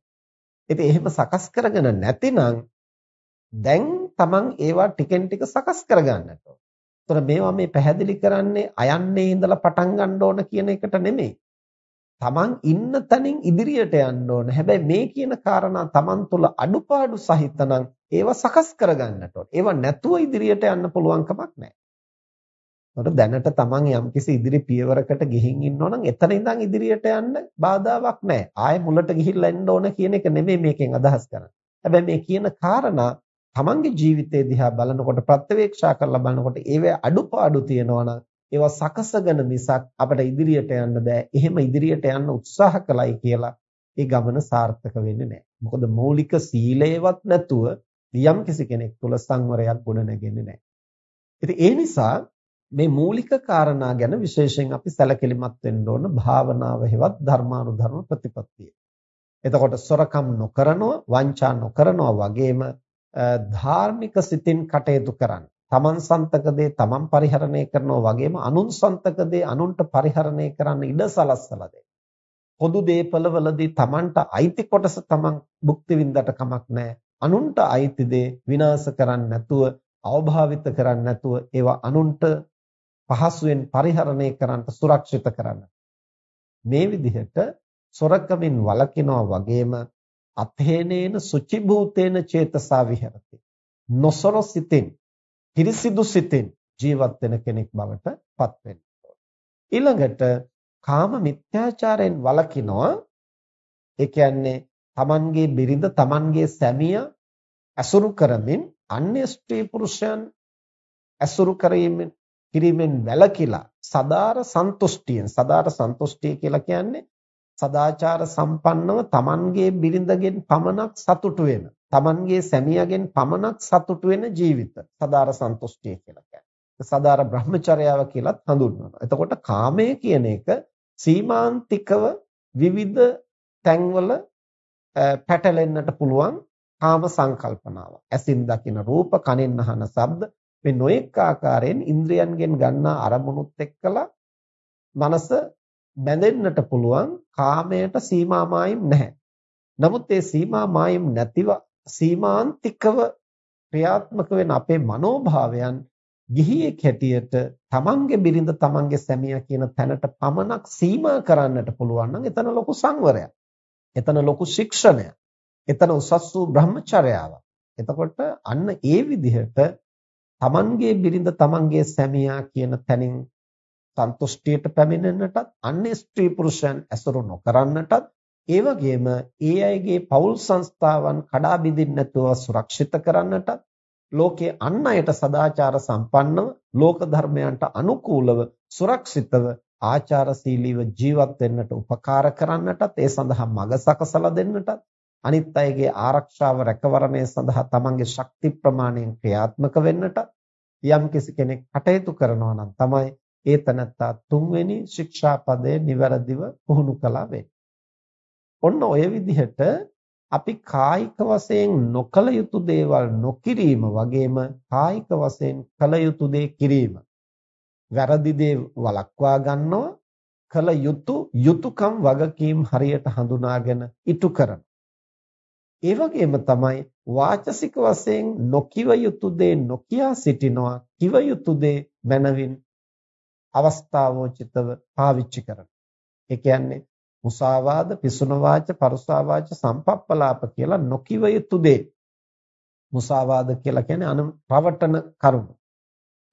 ඉතින් එහෙම සකස් කරගෙන නැතිනම් දැන් Taman ඒවා ටිකෙන් ටික සකස් කරගන්නට ඕන. ඒතර මේවා මේ පැහැදිලි කරන්නේ අයන්නේ ඉඳලා පටන් ගන්න ඕන කියන එකට නෙමෙයි. තමන් ඉන්න තැනින් ඉදිරියට යන්න ඕන. හැබැයි මේ කියන කාරණා තමන් තුළ අඩුපාඩු සහිත නම් ඒවා සකස් කරගන්නට ඕන. ඒවා නැතුව ඉදිරියට යන්න පුළුවන් කමක් නැහැ. ඒකට දැනට තමන් යම්කිසි ඉදිරි පියවරකට ගිහින් ඉන්නවා නම් එතන ඉඳන් ඉදිරියට යන්න බාධාවක් නැහැ. ආයෙ මුලට ගිහිල්ලා එන්න ඕන කියන එක නෙමෙයි මේකෙන් අදහස් කරන්නේ. හැබැයි මේ කියන කාරණා තමන්ගේ ජීවිතය දිහා බලනකොට ප්‍රත්‍යවේක්ෂා කරලා බලනකොට ඒවේ අඩුපාඩු තියෙනවා නම් ඒවා සකසගෙන මිසක් අපිට ඉදිරියට යන්න බෑ. එහෙම ඉදිරියට යන්න උත්සාහ කළයි කියලා ඒ ගමන සාර්ථක වෙන්නේ නැහැ. මොකද මৌলিক සීලයවත් නැතුව යම් කිසි කෙනෙක් තුළ සංවරයක් ගොඩ නැගෙන්නේ නැහැ. ඉතින් ඒ නිසා මේ මූලික කාරණා ගැන විශේෂයෙන් අපි සැලකිලිමත් වෙන්න ඕන භාවනාව හේවත් ධර්මානුධර්ම ප්‍රතිපත්තිය. එතකොට සොරකම් නොකරනවා, වංචා නොකරනවා වගේම ධාර්මික සිතින් කටයුතු කරන්න. තමන් සන්තක දේ තමන් පරිහරණය කරනවා වගේම අනුන් සන්තක දේ අනුන්ට පරිහරණය කරන්න ඉඩ සලස්සලා දෙන්න. පොදු දේපලවලදී තමන්ට අයිති කොටස තමන් භුක්ති විඳට කමක් නැහැ. අනුන්ට අයිති දේ විනාශ කරන්න නැතුව අවභාවිත කරන්න නැතුව ඒවා අනුන්ට පහසුවෙන් පරිහරණය කරන්න සුරක්ෂිත කරන්න. මේ විදිහට සොරකමින් වළකිනවා වගේම අතේනේන සුචි භූතේන චේතසා විහෙරති. නොසොරසිතින් පිරිසිදු සිතින් ජීවත් වෙන කෙනෙක් බවට පත් වෙන්න ඊළඟට කාම මිත්‍යාචාරයෙන් වළකිනවා ඒ කියන්නේ තමන්ගේ බිරිඳ තමන්ගේ සැමිය ඇසුරු කරමින් අන්‍ය ස්ත්‍රී පුරුෂයන් ඇසුරු කිරීමෙන් කිරීමෙන් වැළකීලා සදාර සන්තුෂ්ටියෙන් සදාර සන්තුෂ්ටිය කියලා කියන්නේ සදාචාර සම්පන්නව තමන්ගේ බිරිඳගෙන් පමණක් සතුටු වෙන තමන්ගේ සැමියාගෙන් පමණක් සතුටු වෙන ජීවිත සදාර සන්තුෂ්ටිය කියලා කියන්නේ. සදාර බ්‍රහ්මචර්යාව කියලත් හඳුන්වනවා. එතකොට කාමය කියන එක සීමාන්තිකව විවිධ තැන්වල පැටලෙන්නට පුළුවන් කාම සංකල්පනාව. ඇසින් දකින රූප, කනෙන් අහන ශබ්ද මේ නොඑක ආකාරයෙන් ඉන්ද්‍රයන්ගෙන් ගන්නා අරමුණුත් එක්කලා මනස බැඳෙන්නට පුළුවන් කාමයට සීමා මායිම් නැහැ. නමුත් ඒ සීමා මායිම් නැතිව සීමාන්තිකව ක්‍රියාත්මක වෙන අපේ මනෝභාවයන් ගිහියෙක් හැටියට තමන්ගේ බිරිඳ තමන්ගේ සැමියා කියන තැනට පමණක් සීමා කරන්නට පුළුවන් නම් එතන ලොකු සංවරයක්. එතන ලොකු ශික්ෂණයක්. එතන උසස් වූ බ්‍රහ්මචර්යාවක්. එතකොට අන්න ඒ විදිහට තමන්ගේ බිරිඳ තමන්ගේ සැමියා කියන තැනින් සන්තුෂ්ටියට පැමිණෙන්නටත් අන්‍ය ස්ත්‍රී පුරුෂයන් ඇසුරු නොකරන්නටත් ඒ වගේම ඒ අයගේ පෞල් සංස්ථාවන් කඩා බිඳින්න නැතුව සුරක්ෂිත කරන්නට ලෝකයේ අන් අයට සදාචාර සම්පන්නව ලෝක ධර්මයන්ට අනුකූලව සුරක්ෂිතව ආචාරශීලීව ජීවත් වෙන්නට උපකාර කරන්නටත් ඒ සඳහා මඟ සකසලා දෙන්නටත් අනිත් අයගේ ආරක්ෂාව රැකවරණය සඳහා තමන්ගේ ශක්ති ප්‍රමාණයෙන් ක්‍රියාත්මක වෙන්නටත් යම් කෙනෙක් කටයුතු කරනවා නම් තමයි ඒ තනත්තා තුන්වෙනි ශික්ෂාපදය નિවරදිව පුහුණු කළා වෙන්නේ. ඔන්න ඔය විදිහට අපි කායික වශයෙන් නොකල යුතු දේවල් නොකිරීම වගේම කායික වශයෙන් කල යුතු දේ කිරීම වැරදි දේ වළක්වා ගන්නවා කල යුතු යුතුයකම් වගකීම් හරියට හඳුනාගෙන ඉටු කරන ඒ වගේම තමයි වාචසික වශයෙන් නොකිව යුතු දේ නොකියා සිටිනවා කිව යුතු දේ මනවින් අවස්ථාවෝචිතව පාවිච්චි කරන ඒ කියන්නේ මුසාවාද, පිසුන වාච, පරුසා වාච, සම්පප්පලාප කියලා නොකිව යුතු දේ. මුසාවාද කියලා කියන්නේ අනුන් රවටන කරුණු.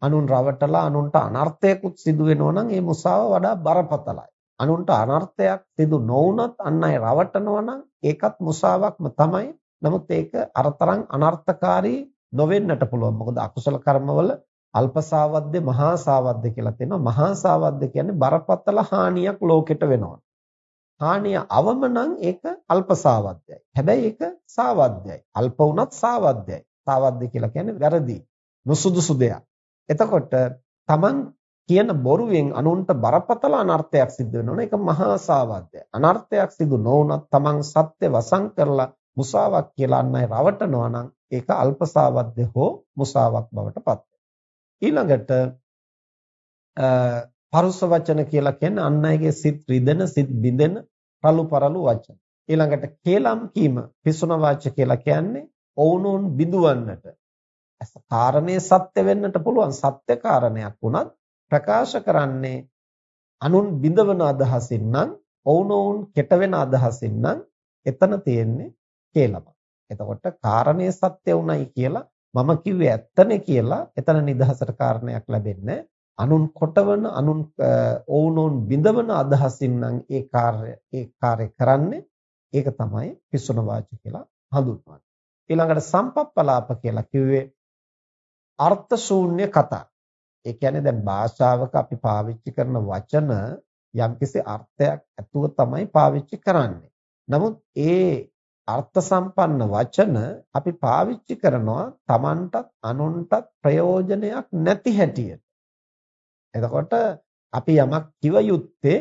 අනුන් රවටලා අනුන්ට අනර්ථයකුත් සිදු වෙනවා නම් ඒ මුසාව වඩා බරපතලයි. අනුන්ට අනර්ථයක් සිදු නොවුනත් අන් අය රවටනවා නම් ඒකත් මුසාවක්ම තමයි. නමුත් ඒක අරතරන් අනර්ථකාරී නොවෙන්නට පුළුවන්. මොකද අකුසල කර්මවල අල්ප සාවද්ද මහා සාවද්ද කියලා තියෙනවා. මහා සාවද්ද කියන්නේ බරපතල හානියක් ලෝකෙට වෙනවා. හානිය අවම නම් ඒක අල්ප සාවද්‍යයි. හැබැයි ඒක සාවද්‍යයි. අල්ප වුණත් සාවද්‍යයි. සාවද්‍ය කියලා කියන්නේ වැරදි, නුසුදුසු දෙයක්. එතකොට Taman කියන බොරුවෙන් අනුන්ට බරපතල අනර්ථයක් සිද්ධ වෙනවනේ ඒක මහා සාවද්‍යයි. අනර්ථයක් සිදු නොවුනත් Taman සත්‍ය වසන් කරලා මුසාවක් කියලා අන්නයි රවටනවා නම් ඒක අල්ප සාවද්‍ය හෝ මුසාවක් බවට පත් ඊළඟට පරුස වචන කියලා කියන්නේ අන් අයගේ සිත් රිදෙන සිත් බිඳෙන රළු පරළු වචන. ඊළඟට කේලම් කීම පිසුන වාච කියලා කියන්නේ ඔවුනොන් බිඳවන්නට. කාරණේ සත්‍ය වෙන්නට පුළුවන් සත්‍ය කාරණයක් වුණත් ප්‍රකාශ කරන්නේ අනුන් බිඳවන අදහසින් නම් ඔවුනොවුන් කෙට වෙන අදහසින් නම් එතන තියෙන්නේ කේලම. එතකොට කාරණේ සත්‍ය උණයි කියලා මම කිව්වේ ඇත්තනේ කියලා එතන නිදහසට කාරණයක් ලැබෙන්නේ. අනුන් කොටවන අනුන් ඔවුනොන් බිඳවන අදහසින් නම් ඒ කාර්ය ඒ කාර්ය කරන්නේ. ඒක තමයි පිසුන වාච කියලා හඳුන්වන්නේ. ඊළඟට සම්පප්පලාප කියලා කිව්වේ අර්ථ ශූන්‍ය කතා. ඒ කියන්නේ දැන් භාෂාවක අපි පාවිච්චි කරන වචන යම්කිසි අර්ථයක් ඇතුව තමයි පාවිච්චි කරන්නේ. නමුත් ඒ අර්ථ සම්පන්න වචන අපි පාවිච්චි කරනවා Tamanටත් අනුන්ටත් ප්‍රයෝජනයක් නැති හැටියට එතකොට අපි යමක් කිව යුත්තේ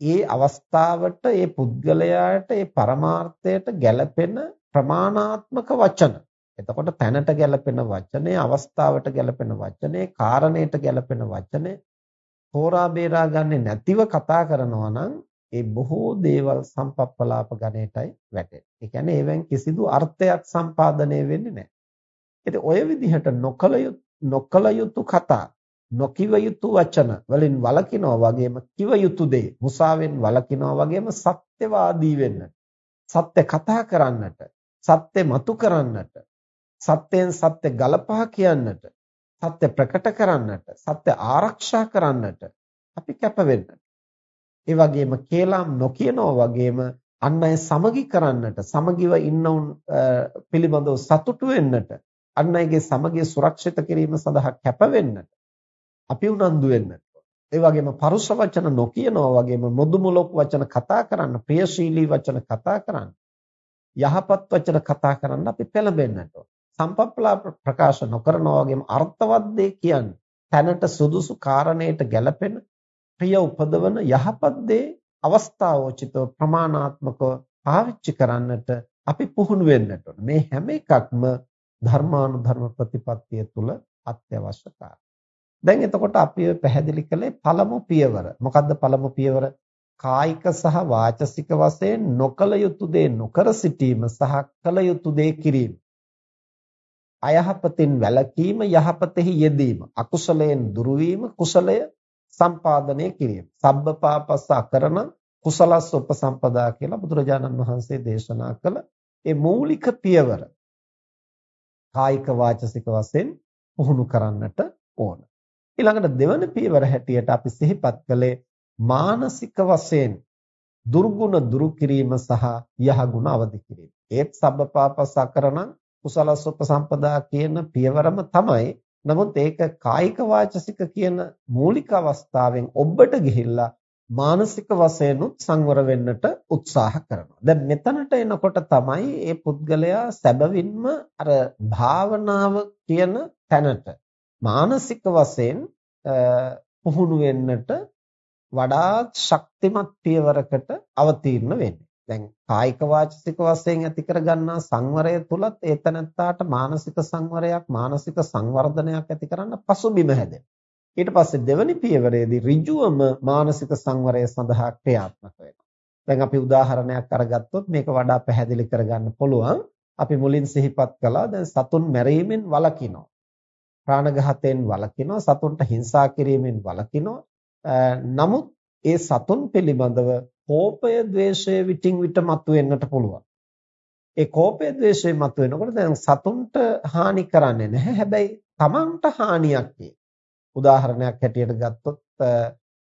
ඒ අවස්ථාවට ඒ පුද්ගලයාට ඒ පරමාර්ථයට ගැළපෙන ප්‍රමාණාත්මක වචන. එතකොට තැනට ගැළපෙන වචනේ අවස්ථාවට ගැළපෙන වචනේ කාරණයට ගැළපෙන වචනේ හෝරා බේරා ගන්නේ නැතිව කතා කරනවා නම් ඒ බොහෝ දේවල් සම්පප්පලාප ගණයටයි වැටෙන්නේ. ඒ කියන්නේ ඒවෙන් කිසිදු අර්ථයක් සම්පාදනය වෙන්නේ නැහැ. ඉතින් ඔය විදිහට නොකල නොකල යුතු කතා නොකිව යුතු වචන වලින් වළකිනවා වගේම කිව යුතු දේ මුසාවෙන් වළකිනවා වගේම සත්‍යවාදී වෙන්න සත්‍ය කතා කරන්නට සත්‍ය මතු කරන්නට සත්‍යයෙන් සත්‍ය ගලපා කියන්නට සත්‍ය ප්‍රකට කරන්නට සත්‍ය ආරක්ෂා කරන්නට අපි කැප වෙන්න ඒ වගේම කේලම් නොකියනවා වගේම අන් අය සමගි කරන්නට සමගිව ඉන්නවුන් පිළිබඳව සතුටු වෙන්නට අන් අයගේ සමගිය සුරක්ෂිත කිරීම සඳහා කැප වෙන්නට අපි උනන්දු වෙන්න. ඒ වගේම පරුෂ වචන නොකියනවා වගේම මොදු මොලොක් වචන කතා කරන්න, ප්‍රියශීලී වචන කතා කරන්න, යහපත් වචන කතා කරන්න අපි පෙළඹෙන්නට සම්පප්පලා ප්‍රකාශ නොකරනවා වගේම අර්ථවත් දේ කියන්නේ තැනට සුදුසු කාරණයට ගැලපෙන ප්‍රිය උපදවන යහපත් දේ අවස්ථාවෝචිතව ප්‍රමාණාත්මකව පාවිච්චි කරන්නට අපි පුහුණු වෙන්නට මේ හැම එකක්ම ධර්මානුධර්ම ප්‍රතිපත්තිය තුළ අත්‍යවශ්‍ය කාරණා දැන් එතකොට අපි පැහැදිලි කළේ පළමු පියවර. මොකද්ද පළමු පියවර? කායික සහ වාචසික වශයෙන් නොකල යුතු දේ නොකර සිටීම සහ කල යුතු දේ කිරීම. අයහපතින් වැළකීම යහපතෙහි යෙදීම. අකුසලයෙන් දුරු වීම කුසලය සම්පාදනය කිරීම. සබ්බපාපස්ස අකරණ කුසලස් උපසම්පදා කියලා බුදුරජාණන් වහන්සේ දේශනා කළ ඒ මූලික පියවර කායික වාචසික වශයෙන් පුහුණු කරන්නට ඕන. ඊළඟට දෙවන පියවර හැටියට අපි සිහිපත් කළේ මානසික වශයෙන් දුර්ගුණ දුරු කිරීම සහ යහගුණ අවදි කිරීම. ඒත් සබ්බපාපසකරණ කුසලස් උපසම්පදා කියන පියවරම තමයි. නමුත් ඒක කායික වාචසික කියන මූලික අවස්ථාවෙන් ඔබට ගිහිල්ලා මානසික වශයෙන්ුත් සංවර වෙන්නට උත්සාහ කරනවා. දැන් මෙතනට එනකොට තමයි මේ පුද්ගලයා සැබවින්ම අර භාවනාව කියන තැනට මානසික වශයෙන් පුහුණු වෙන්නට වඩාත් ශක්තිමත් පියවරකට අවතීර්ණ වෙන්නේ. දැන් කායික වාචික වශයෙන් ඇති කරගන්නා සංවරය තුලත් ඒතනත්තාට මානසික සංවරයක් මානසික සංවර්ධනයක් ඇති කරන්න පසුබිම හැදෙනවා. ඊට පස්සේ දෙවනි පියවරේදී ඍජුවම මානසික සංවරය සඳහා ක්‍රියාත්මක වෙනවා. දැන් අපි උදාහරණයක් අරගත්තොත් මේක වඩා පැහැදිලි කරගන්න පුළුවන්. අපි මුලින් සිහිපත් කළා දැන් සතුන් මැරීමෙන් වළකිනවා. ප්‍රාණඝාතයෙන් වළකිනවා, සතුන්ට හිංසා කිරීමෙන් වළකිනවා. නමුත් ඒ සතුන් පිළිබඳව කෝපය ද්වේෂය විටින් විට මතුවෙන්නට පුළුවන්. ඒ කෝපය ද්වේෂය මතුවෙනකොට දැන් සතුන්ට හානි කරන්නේ නැහැ. හැබැයි Tamanට හානියක් උදාහරණයක් හැටියට ගත්තොත්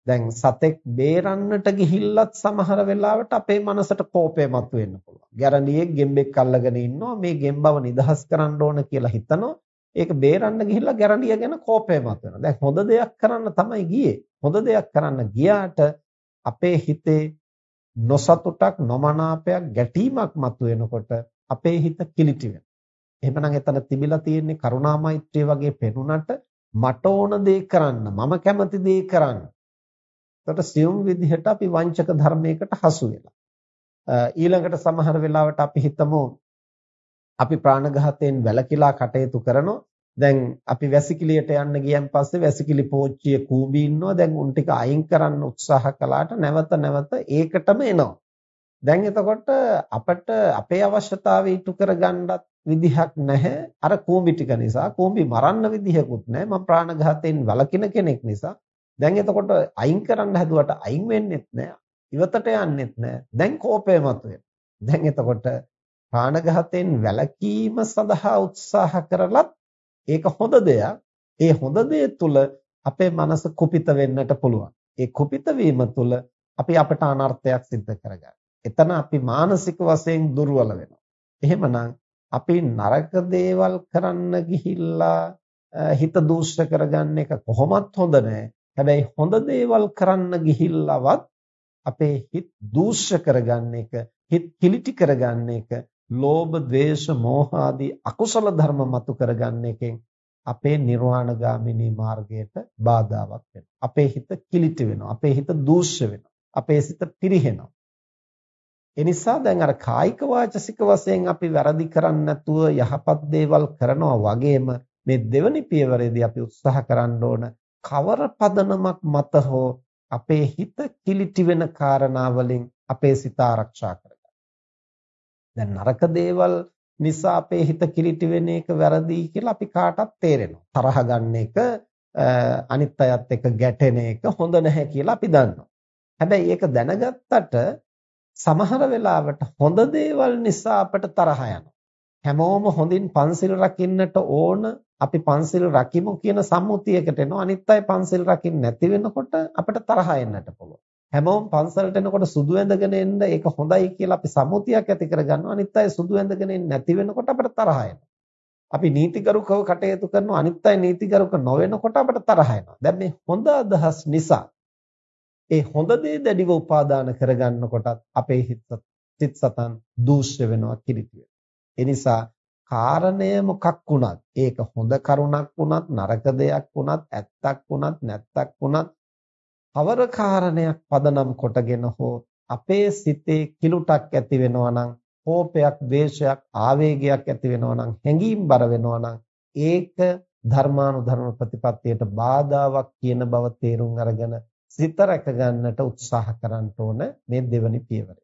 දැන් සතෙක් බේරන්නට ගිහිල්ලත් සමහර වෙලාවට අපේ මනසට කෝපය මතුවෙන්න පුළුවන්. ගැරණියෙක් ගෙම්බෙක් අල්ලගෙන ඉන්නවා මේ ගෙම්බව නිදහස් කරන්න ඕන කියලා හිතනවා. ඒක බේරන්න ගිහිල්ලා ගැරන්ඩිය ගැන කෝපය මත වෙනවා. දැන් හොඳ දෙයක් කරන්න තමයි ගියේ. හොඳ දෙයක් කරන්න ගියාට අපේ හිතේ නොසතුටක් නොමනාපයක් ගැටීමක් මතුවෙනකොට අපේ හිත කිලිටි වෙනවා. එහෙමනම් එතන තිබිලා තියෙන්නේ කරුණා මෛත්‍රිය වගේ පෙනුනට මට ඕන දේ කරන්න මම කැමති දේ කරන්න. එතකොට සියුම් විදිහට අපි වංචක ධර්මයකට හසු වෙලා. ඊළඟට සමහර වෙලාවට අපි හිතමු අපි ප්‍රාණඝාතයෙන් වැළකීලා කටයුතු කරනවා. දැන් අපි වැසිකිළියට යන්න ගියන් පස්සේ වැසිකිලි පෝච්චිය කූඹි ඉන්නවා. දැන් උන් ටික අයින් කරන්න උත්සාහ කළාට නැවත නැවත ඒකටම එනවා. දැන් එතකොට අපිට අපේ අවශ්‍යතාවය ඉටු කරගන්නත් විදිහක් නැහැ. අර කූඹි ටික නිසා කූඹි මරන්න විදිහකුත් නැහැ. මම ප්‍රාණඝාතයෙන් වළකින කෙනෙක් නිසා. දැන් එතකොට අයින් කරන්න හැදුවට අයින් වෙන්නෙත් නැහැ. ඉවතට යන්නෙත් නැහැ. දැන් කෝපය මතුවේ. දැන් එතකොට ප්‍රාණඝාතයෙන් වැළකීම සඳහා උත්සාහ කරලත් ඒක හොඳ දෙයක්. ඒ හොඳ දේ තුල අපේ මනස කුපිත වෙන්නට පුළුවන්. ඒ කුපිත වීම තුල අපි අපට අනර්ථයක් සිද්ධ කරගන්නවා. එතන අපි මානසික වශයෙන් දුර්වල වෙනවා. එහෙමනම් අපි නරක දේවල් කරන්න ගිහිල්ලා හිත දූෂ්‍ය කරගන්න එක කොහොමත් හොඳ නෑ. හැබැයි හොඳ දේවල් කරන්න ගිහිල්ලවත් අපේ හිත දූෂ්‍ය කරගන්න එක, හිත කිලිටි කරගන්න එක ලෝභ, ද්වේෂ, මෝහ ආදී අකුසල ධර්ම මතු කරගන්න එකෙන් අපේ නිර්වාණගාමිනී මාර්ගයට බාධාවක් වෙනවා. අපේ හිත කිලිටි වෙනවා. අපේ හිත දූෂ්‍ය වෙනවා. අපේ සිත පිරිහෙනවා. ඒ නිසා දැන් අර කායික වාචසික වශයෙන් අපි වැරදි කරන්නේ නැතුව යහපත් දේවල් කරනවා වගේම මේ දෙවනි පියවරේදී අපි උත්සාහ කරන්න ඕන කවර පදනමක් මත හෝ අපේ හිත කිලිටි වෙන කාරණා වලින් අපේ සිත ආරක්ෂා කරගන්න. දැන් නරක දේවල් නිසා අපේ හිත කිලිටි වෙන එක වැරදි කියලා අපි කාටත් තේරෙනවා. තරහ ගන්න එක අනිත් අයත් එක්ක ගැටෙන එක හොඳ නැහැ කියලා අපි දන්නවා. හැබැයි ඒක දැනගත්තට සමහර වෙලාවට හොඳ දේවල් නිසා අපට තරහ යනවා. හැමෝම හොඳින් පන්සිල් රකින්නට ඕන අපි පන්සිල් රකිමු කියන සම්මුතියකට එනවා. අනිත් අය පන්සිල් රකින්න නැති වෙනකොට අපට තරහ එන්නට පුළුවන්. හැමෝම පන්සලට එනකොට සුදු ඇඳගෙන එන්න ඒක හොඳයි කියලා අපි සම්මුතියක් ඇති කරගන්නවා. අනිත් අය සුදු ඇඳගෙන එන්නේ නැති වෙනකොට අපිට තරහ අපි නීතිගරුකව කටයුතු කරනවා අනිත් අය නීතිගරුක නොවෙනකොට අපිට තරහ දැන් මේ හොඳ අදහස් නිසා ඒ හොඳ දේ දැඩිව උපාදාන කරගන්නකොටත් අපේ හිත සිත් සතන් දූෂ්‍ය වෙනවා කිලිටි වෙනවා. ඒ නිසා කාරණය මොකක් වුණත් ඒක හොඳ කරුණක් වුණත් නරක දෙයක් වුණත් ඇත්තක් වුණත් නැත්තක් වුණත් කවර කාරණයක් පදනම් කොටගෙන හෝ අපේ සිතේ කිලුටක් ඇති වෙනවා නම් කෝපයක්, ද්වේෂයක්, ආවේගයක් ඇති වෙනවා නම් හැඟීම් බර වෙනවා නම් ඒක ධර්මානුධර්ම ප්‍රතිපත්තියට බාධාවක් කියන බව තේරුම් අරගෙන සිත රැක ගන්නට උත්සාහ කරන්න ඕන මේ දෙවනි පියවර.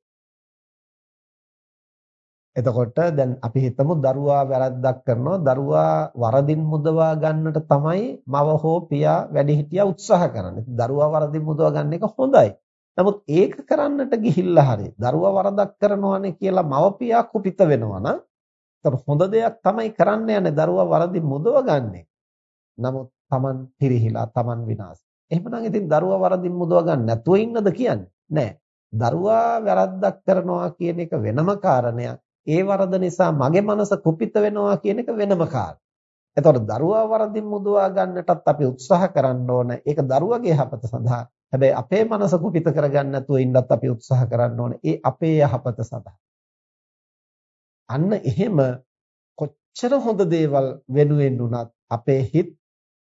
එතකොට දැන් අපි හිතමු දරුවා වැරද්දක් කරනවා දරුවා වරදින් මුදවා ගන්නට තමයි මව හෝ පියා වැඩිහිටියා උත්සාහ කරන්නේ. දරුවා වරදින් මුදවා ගන්න එක හොඳයි. නමුත් ඒක කරන්නට ගිහිල්ලා හරි දරුවා වරදක් කරනවානේ කියලා මව පියා කුපිත වෙනවා නම් එතකොට හොඳ දෙයක් තමයි කරන්න යන්නේ දරුවා වරදින් මුදවා ගන්න නමුත් Taman පිරිහිලා Taman විනාශ. එහෙමනම් ඉතින් දරුවා වරදින් මුදවා ගන්න නැතුව ඉන්නද කියන්නේ? නෑ. දරුවා වැරද්දක් කරනවා කියන එක වෙනම කාරණයක්. ඒ වරද නිසා මගේ මනස කුපිත වෙනවා කියන එක වෙනම කාරණා. එතකොට දරුවා වරදින් මුදවා ගන්නටත් අපි උත්සාහ කරන්න ඕන. ඒක දරුවගේ යහපත සඳහා. හැබැයි අපේ මනස කුපිත කරගන්න නැතුව ඉන්නත් අපි උත්සාහ කරන්න ඕනේ. ඒ අපේ යහපත සඳහා. අන්න එහෙම කොච්චර හොඳ දේවල් වෙනුවෙන් උනත් අපේ හිත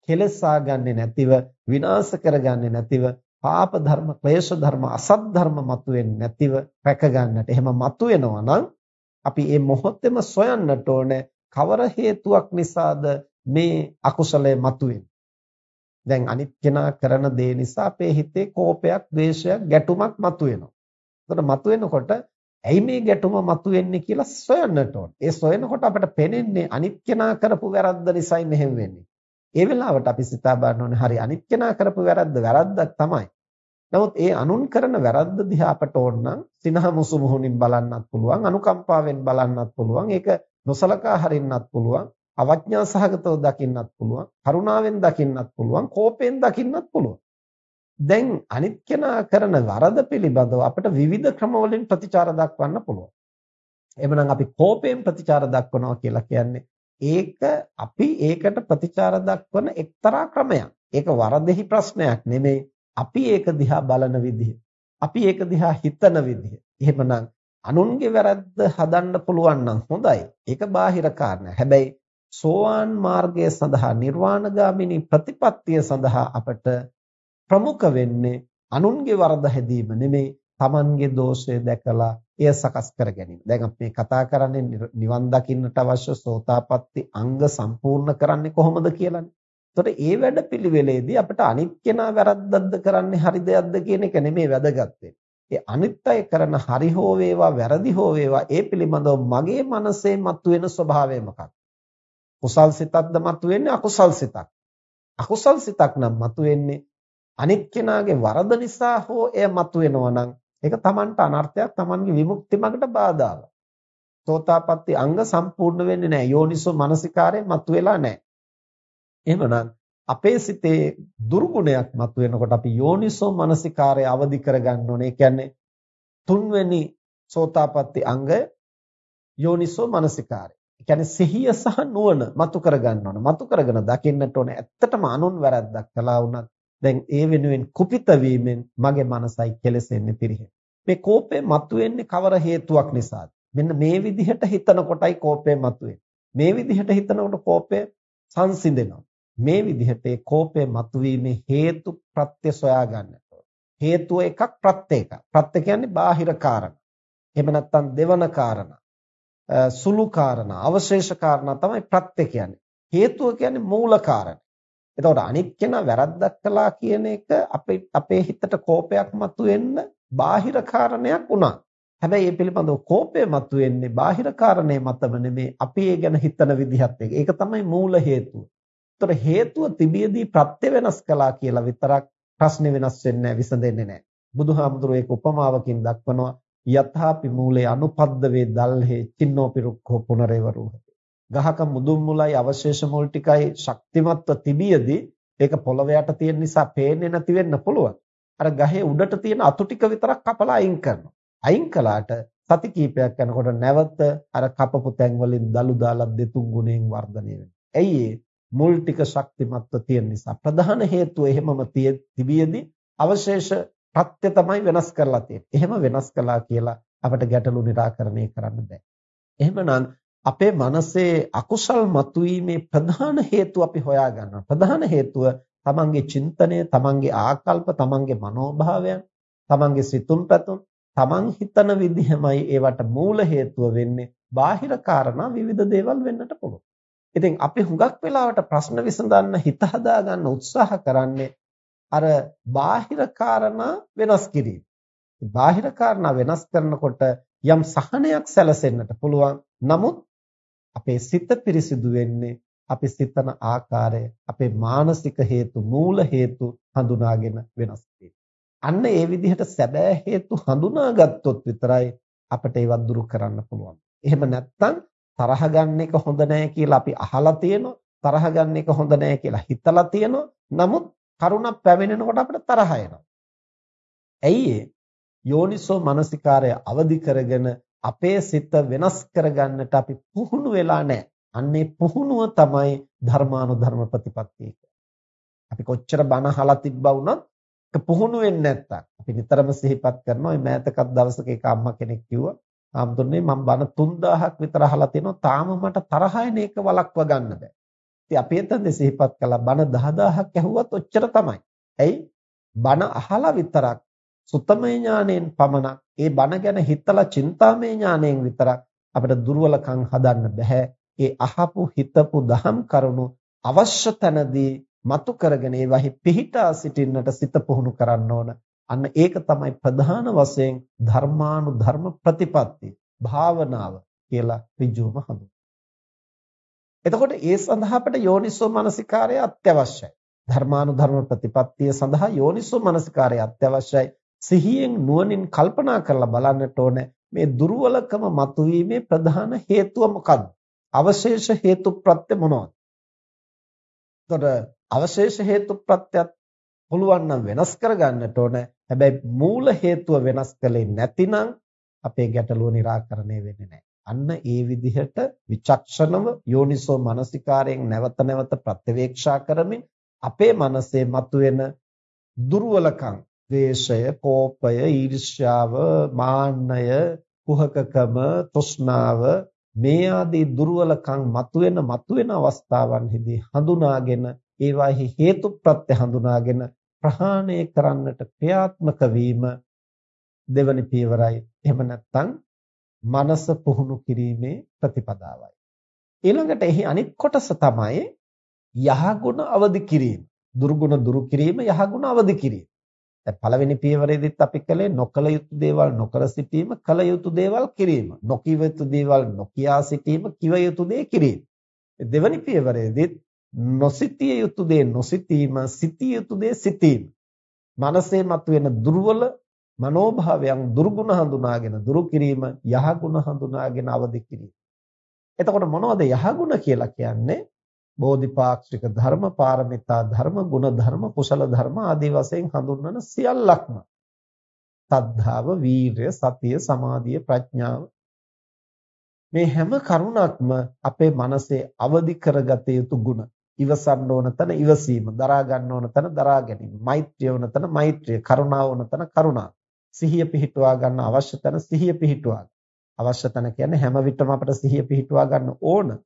කෙලසා ගන්නේ නැතිව විනාශ කරගන්නේ නැතිව පාප ධර්ම, ක්ලේශ ධර්ම, අසත් ධර්ම මතුවෙන්නේ නැතිව රැක ගන්නට. එහෙම මතුවෙනවා නම් අපි මේ මොහොතේම සොයන්නට ඕනේ කවර හේතුවක් නිසාද මේ අකුසලය මතුවෙන්නේ. දැන් අනිත් කෙනා කරන දේ නිසා අපේ හිතේ කෝපයක්, ද්වේෂයක්, ගැටුමක් මතුවෙනවා. එතකොට මතුවෙනකොට ඇයි මේ ගැටුම මතුවෙන්නේ කියලා සොයන්නට ඕන. ඒ සොයනකොට අපිට පේන්නේ අනිත් කෙනා කරපු වැරද්ද නිසායි මෙහෙම වෙන්නේ. ඒ වෙලාවට අපි සිතා බලන්න ඕනේ හරි අනිත් කෙනා කරපු වැරද්ද වැරද්දක් තමයි. නමුත් ඒ අනුන් කරන වැරද්ද දිහා අපට ඕන නම් සිනහ මුසු මුහුණින් බලන්නත් පුළුවන් අනුකම්පාවෙන් බලන්නත් පුළුවන් ඒක නොසලකා හරින්නත් පුළුවන් අවඥා සහගතව දකින්නත් පුළුවන් කරුණාවෙන් දකින්නත් පුළුවන් කෝපයෙන් දකින්නත් පුළුවන්. දැන් අනිත් කෙනා කරන වරද පිළිබඳව අපිට විවිධ ක්‍රමවලින් ප්‍රතිචාර දක්වන්න පුළුවන්. එහෙමනම් අපි කෝපයෙන් ප්‍රතිචාර දක්වනවා කියලා කියන්නේ ඒක අපි ඒකට ප්‍රතිචාර දක්වන එක්තරා ක්‍රමයක්. ඒක වරදෙහි ප්‍රශ්නයක් නෙමෙයි. අපි ඒක දිහා බලන විදිහ අපි ඒක දිහා හිතන විදිහ එහෙමනම් අනුන්ගේ වැරද්ද හදන්න පුළුවන් නම් හොඳයි ඒක බාහිර කාරණා හැබැයි සෝවාන් මාර්ගය සඳහා නිර්වාණගාමිනී ප්‍රතිපත්තිය සඳහා අපට ප්‍රමුඛ වෙන්නේ අනුන්ගේ වරද හැදීම නෙමෙයි Tamanගේ දෝෂය දැකලා එය සකස් කර ගැනීම. දැන් අපි කතා කරන්නේ නිවන් දකින්නට අවශ්‍ය සෝතාපට්ටි අංග සම්පූර්ණ කරන්නේ කොහොමද කියලානේ. එතකොට ඒ වැඩ පිළිවෙලේදී අපිට අනිත් කෙනා වැරද්දක්ද කරන්නේ හරි දෙයක්ද කියන එක නෙමෙයි වැදගත් ඒ අනිත් අය කරන හරි හෝ වේවා වැරදි හෝ වේවා ඒ පිළිබඳව මගේ මනසේ මතුවෙන ස්වභාවය මොකක්ද? කුසල් සිතක්ද මතුවෙන්නේ අකුසල් සිතක්. අකුසල් සිතක් නම් මතුවෙන්නේ අනිත් කෙනාගේ වරද නිසා හෝ එය මතුවෙනවා නම් ඒක Tamanට අනර්ථයක් Tamanගේ විමුක්ති මගට බාධාවක්. සෝතාපට්ටි අංග සම්පූර්ණ වෙන්නේ නැහැ. යෝනිසෝ මනසිකාරය මතුවෙලා නැහැ. එහෙමනම් අපේ සිතේ දුර්ගුණයක් මතුවෙනකොට අපි යෝනිසෝ මනසිකාරය අවදි කරගන්න ඕනේ. ඒ කියන්නේ තුන්වෙනි සෝතාපට්ටි අංගය යෝනිසෝ මනසිකාරය. ඒ කියන්නේ සිහිය සහ නුවණ මතු කරගන්න ඕන. මතු කරගෙන දකින්නට ඕනේ. ඇත්තටම අනුන් වැරද්දක් කළා වුණත් දැන් ඒ වෙනුවෙන් කුපිත වීමෙන් මගේ මනසයි කෙලෙසෙන්නේ පිරිහෙන්නේ. මේ කෝපය මතුවෙන්නේ කවර හේතුවක් නිසාද? මෙන්න මේ විදිහට හිතනකොටයි කෝපය මතුවෙන්නේ. මේ විදිහට හිතනකොට කෝපය සංසිඳෙනවා. මේ විදිහට ඒ කෝපය මතුවීමේ හේතු ප්‍රත්‍ය සොයා ගන්නට හේතුව එකක් ප්‍රත්‍ය එකක්. ප්‍රත්‍ය කියන්නේ බාහිර කාරණා. එහෙම නැත්නම් දෙවන කාරණා. සුළු කාරණා, අවශේෂ කාරණා තමයි ප්‍රත්‍ය කියන්නේ. හේතුව කියන්නේ මූල කාරණා. එතකොට අනිත් කෙනා වැරද්දක් කළා කියන එක අපේ අපේ හිතට කෝපයක් මතුවෙන්න බාහිර කාරණයක් වුණා. හැබැයි මේ පිළිබඳව කෝපය මතුවෙන්නේ බාහිර කාරණේ මතම නෙමේ අපි ඒ ගැන හිතන විදිහත් එක්ක. ඒක තමයි මූල හේතුව. ඒතර හේතුව තිබියදී ප්‍රත්‍ය වෙනස් කළා කියලා විතරක් ප්‍රශ්නේ වෙනස් වෙන්නේ නැහැ විසඳෙන්නේ නැහැ. බුදුහාමුදුරුවෝ ඒක උපමාවකින් දක්වනවා යථාපි මූලේ අනුපද්ද වේ දල්හේ චින්නෝපි රුක්ඛෝ පුනරේව රූහති. ගහක මුදුන් මුලයි අවශේෂ මුල් ටිකයි ශක්තිමත්ව තිබියදී ඒක පොළව යට තියෙන නිසා පේන්නේ නැති වෙන්න පුළුවන්. අර ගහේ උඩට තියෙන අතු ටික විතරක් කපලා අයින් කරනවා. අයින් කළාට සති කීපයක් යනකොට නැවත අර කපපු තැන් වලින් දලු දාලා දෙතුන් ගුණයෙන් වර්ධනය වෙනවා. ඇයි මුල් ටික ශක්තිමත්ව තියෙන නිසා ප්‍රධාන හේතුව එහෙමම තිබියදී අවශේෂ ප්‍රත්‍ය තමයි වෙනස් කරලා තියෙන්නේ. එහෙම වෙනස් කළා කියලා අපිට ගැටලු निराකරණය කරන්න බෑ. එහෙමනම් අපේ මනසේ අකුසල් මතුවීමේ ප්‍රධාන හේතුව අපි හොයා ගන්නවා. ප්‍රධාන හේතුව තමන්ගේ චින්තනය, තමන්ගේ ආකල්ප, තමන්ගේ මනෝභාවයන්, තමන්ගේ සිතුම් පැතුම්, තමන් හිතන විදිහමයි ඒවට මූල හේතුව වෙන්නේ. බාහිර කාරණා විවිධ දේවල් වෙන්නට පුළුවන්. ඉතින් අපි හුඟක් වෙලාවට ප්‍රශ්න විසඳන්න හිත හදාගන්න උත්සාහ කරන්නේ අර බාහිර කාරණා වෙනස් කිරීම. බාහිර කාරණා වෙනස් කරනකොට යම් සහනයක් සැලසෙන්නට පුළුවන්. නමුත් අපේ සිත පිරිසිදු වෙන්නේ අපි සිතන ආකාරය, අපේ මානසික හේතු, මූල හේතු හඳුනාගෙන වෙනස් අන්න ඒ විදිහට සැබෑ හේතු හඳුනාගත්තොත් විතරයි අපිට ඒවත් දුරු කරන්න පුළුවන්. එහෙම නැත්නම් තරහ ගන්න එක හොඳ නැහැ කියලා අපි අහලා තියෙනවා. තරහ ගන්න එක හොඳ නැහැ කියලා හිතලා තියෙනවා. නමුත් කරුණක් පැමිණෙනකොට අපිට තරහ එනවා. ඇයි යෝනිසෝ මනසිකාරය අවදි කරගෙන අපේ සිත වෙනස් කරගන්නට අපි පුහුණු වෙලා නැහැ. අන්නේ පුහුණුව තමයි ධර්මානුධර්ම ප්‍රතිපත්තිය අපි කොච්චර බණ අහලා තිබ්බා වුණත් පුහුණු වෙන්නේ නැත්තම් අපි නිතරම සිහිපත් කරනවා මේ මෑතකත් දවසක එක අම්මා කෙනෙක් කිව්වා ආම්තුනේ මම බණ 3000ක් විතර අහලා තියෙනවා තාම මට තරහ එන එක වළක්ව ගන්න බෑ. ඉතින් අපි එතනදී සිහිපත් කළා බණ 10000ක් ඇහුවත් ඔච්චර තමයි. ඇයි? බණ අහලා විතරක් සුත්තමේ ඥාණයෙන් පමණක් ඒ බණ ගැන හිතලා චින්තාමේ ඥාණයෙන් විතරක් අපිට දුර්වලකම් හදන්න බෑ. ඒ අහපු හිතපු දහම් කරුණු අවශ්‍ය තැනදී මතු කරගෙන ඒවාහි පිහිටා සිටින්නට සිත පුහුණු කරන්න ඕන. අන්න ඒක තමයි ප්‍රධාන වශයෙන් ධර්මානුධර්ම ප්‍රතිපatti භාවනාව කියලා ඍජුවම හඳුන්වන්නේ. එතකොට ඒ සඳහා අපට යෝනිසෝ මනසිකාරය අත්‍යවශ්‍යයි. ධර්මානුධර්ම ප්‍රතිපත්තිය සඳහා යෝනිසෝ මනසිකාරය අත්‍යවශ්‍යයි. සිහියෙන් නුවණින් කල්පනා කරලා බලන්නට ඕනේ මේ දුර්වලකම මතුවීමේ ප්‍රධාන හේතුව මොකක්ද? අවශේෂ හේතු ප්‍රත්‍ය මොනවද? එතකොට අවශේෂ හේතු ප්‍රත්‍යත් පුළුවන් නම් වෙනස් කරගන්නට ඕන. හැබැයි මූල හේතුව වෙනස් කළේ නැතිනම් අපේ ගැටලුව निराකරණය වෙන්නේ නැහැ. අන්න ඒ විදිහට විචක්ෂණව යෝනිසෝ මනසිකාරයෙන් නැවත නැවත ප්‍රත්‍යවේක්ෂා කරමින් අපේ මනසේ මතුවෙන දුර්වලකම්, ද්වේෂය, කෝපය, ඊර්ෂ්‍යාව, මාන්නය, කුහකකම, තෘෂ්ණාව මේ ආදී දුර්වලකම් මතුවෙන මතුවෙන අවස්ථාවන්හිදී හඳුනාගෙන ඒවාෙහි හේතු ප්‍රත්‍ය හඳුනාගෙන ප්‍රහාණය කරන්නට ක්‍රියාත්මක වීම දෙවනි පියවරයි. එහෙම නැත්නම් මනස පුහුණු කිරීමේ ප්‍රතිපදාවයි. ඊළඟට එහි අනිත් කොටස තමයි යහගුණ අවදි කිරීම. දුර්ගුණ දුරු කිරීම යහගුණ අවදි කිරීම. දැන් පළවෙනි පියවරේදීත් අපි කළේ නොකල යුතු දේවල් නොකර සිටීම, කල යුතු දේවල් කිරීම. නොකිව යුතු දේවල් නොකියා සිටීම, කිව යුතු දේ කිරීම. දෙවනි පියවරේදීත් නොසිතිය යුතු දේ නොසිතීම සිතිය යුතු දේ සිතීම. මනසේ මතුවෙන දුර්වල මනෝභාවයන් දුර්ගුණ හඳුනාගෙන දුරු කිරීම යහගුණ හඳුනාගෙන අවදි කිරීම. එතකොට මොනවද යහගුණ කියලා කියන්නේ? බෝධිපාක්ෂික ධර්ම පාරමිතා ධර්ම ගුණ ධර්ම කුසල ධර්ම ආදී වශයෙන් හඳුන්වන සියල්ලක්ම. සද්ධාව වීරය සතිය සමාධිය ප්‍රඥාව. මේ හැම කරුණක්ම අපේ මනසේ අවදි කරගත යුතු ගුණ. ඉවසන්න ඕන තැන ඉවසීම, දරා ගන්න ඕන තැන දරා ගැනීම, මෛත්‍රිය ඕන තැන මෛත්‍රිය, කරුණාව ඕන තැන කරුණාව. සිහිය පිහිටුවා ගන්න අවශ්‍ය තැන සිහිය පිහිටුවා. අවශ්‍ය තැන කියන්නේ හැම විටම අපිට සිහිය පිහිටුවා ගන්න ඕන.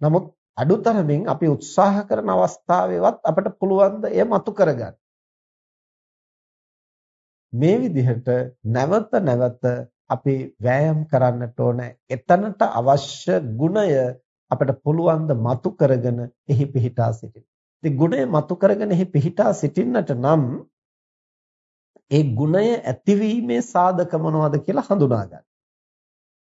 නමුත් අඩුතරමින් අපි උත්සාහ කරන අවස්ථාවේවත් අපිට පුළුවන් ද එය මතු කරගන්න. මේ විදිහට නැවත නැවත අපි වෑයම් කරන්නට ඕන එතනට අවශ්‍ය ගුණය අපිට පුළුවන් ද මතු කරගෙන එහි පිහිටා සිටින්න. ඉතින් ගුණය මතු කරගෙන එහි පිහිටා සිටින්නට නම් ඒ ගුණය ඇතිවීමේ සාධක මොනවද කියලා හඳුනා ගන්න.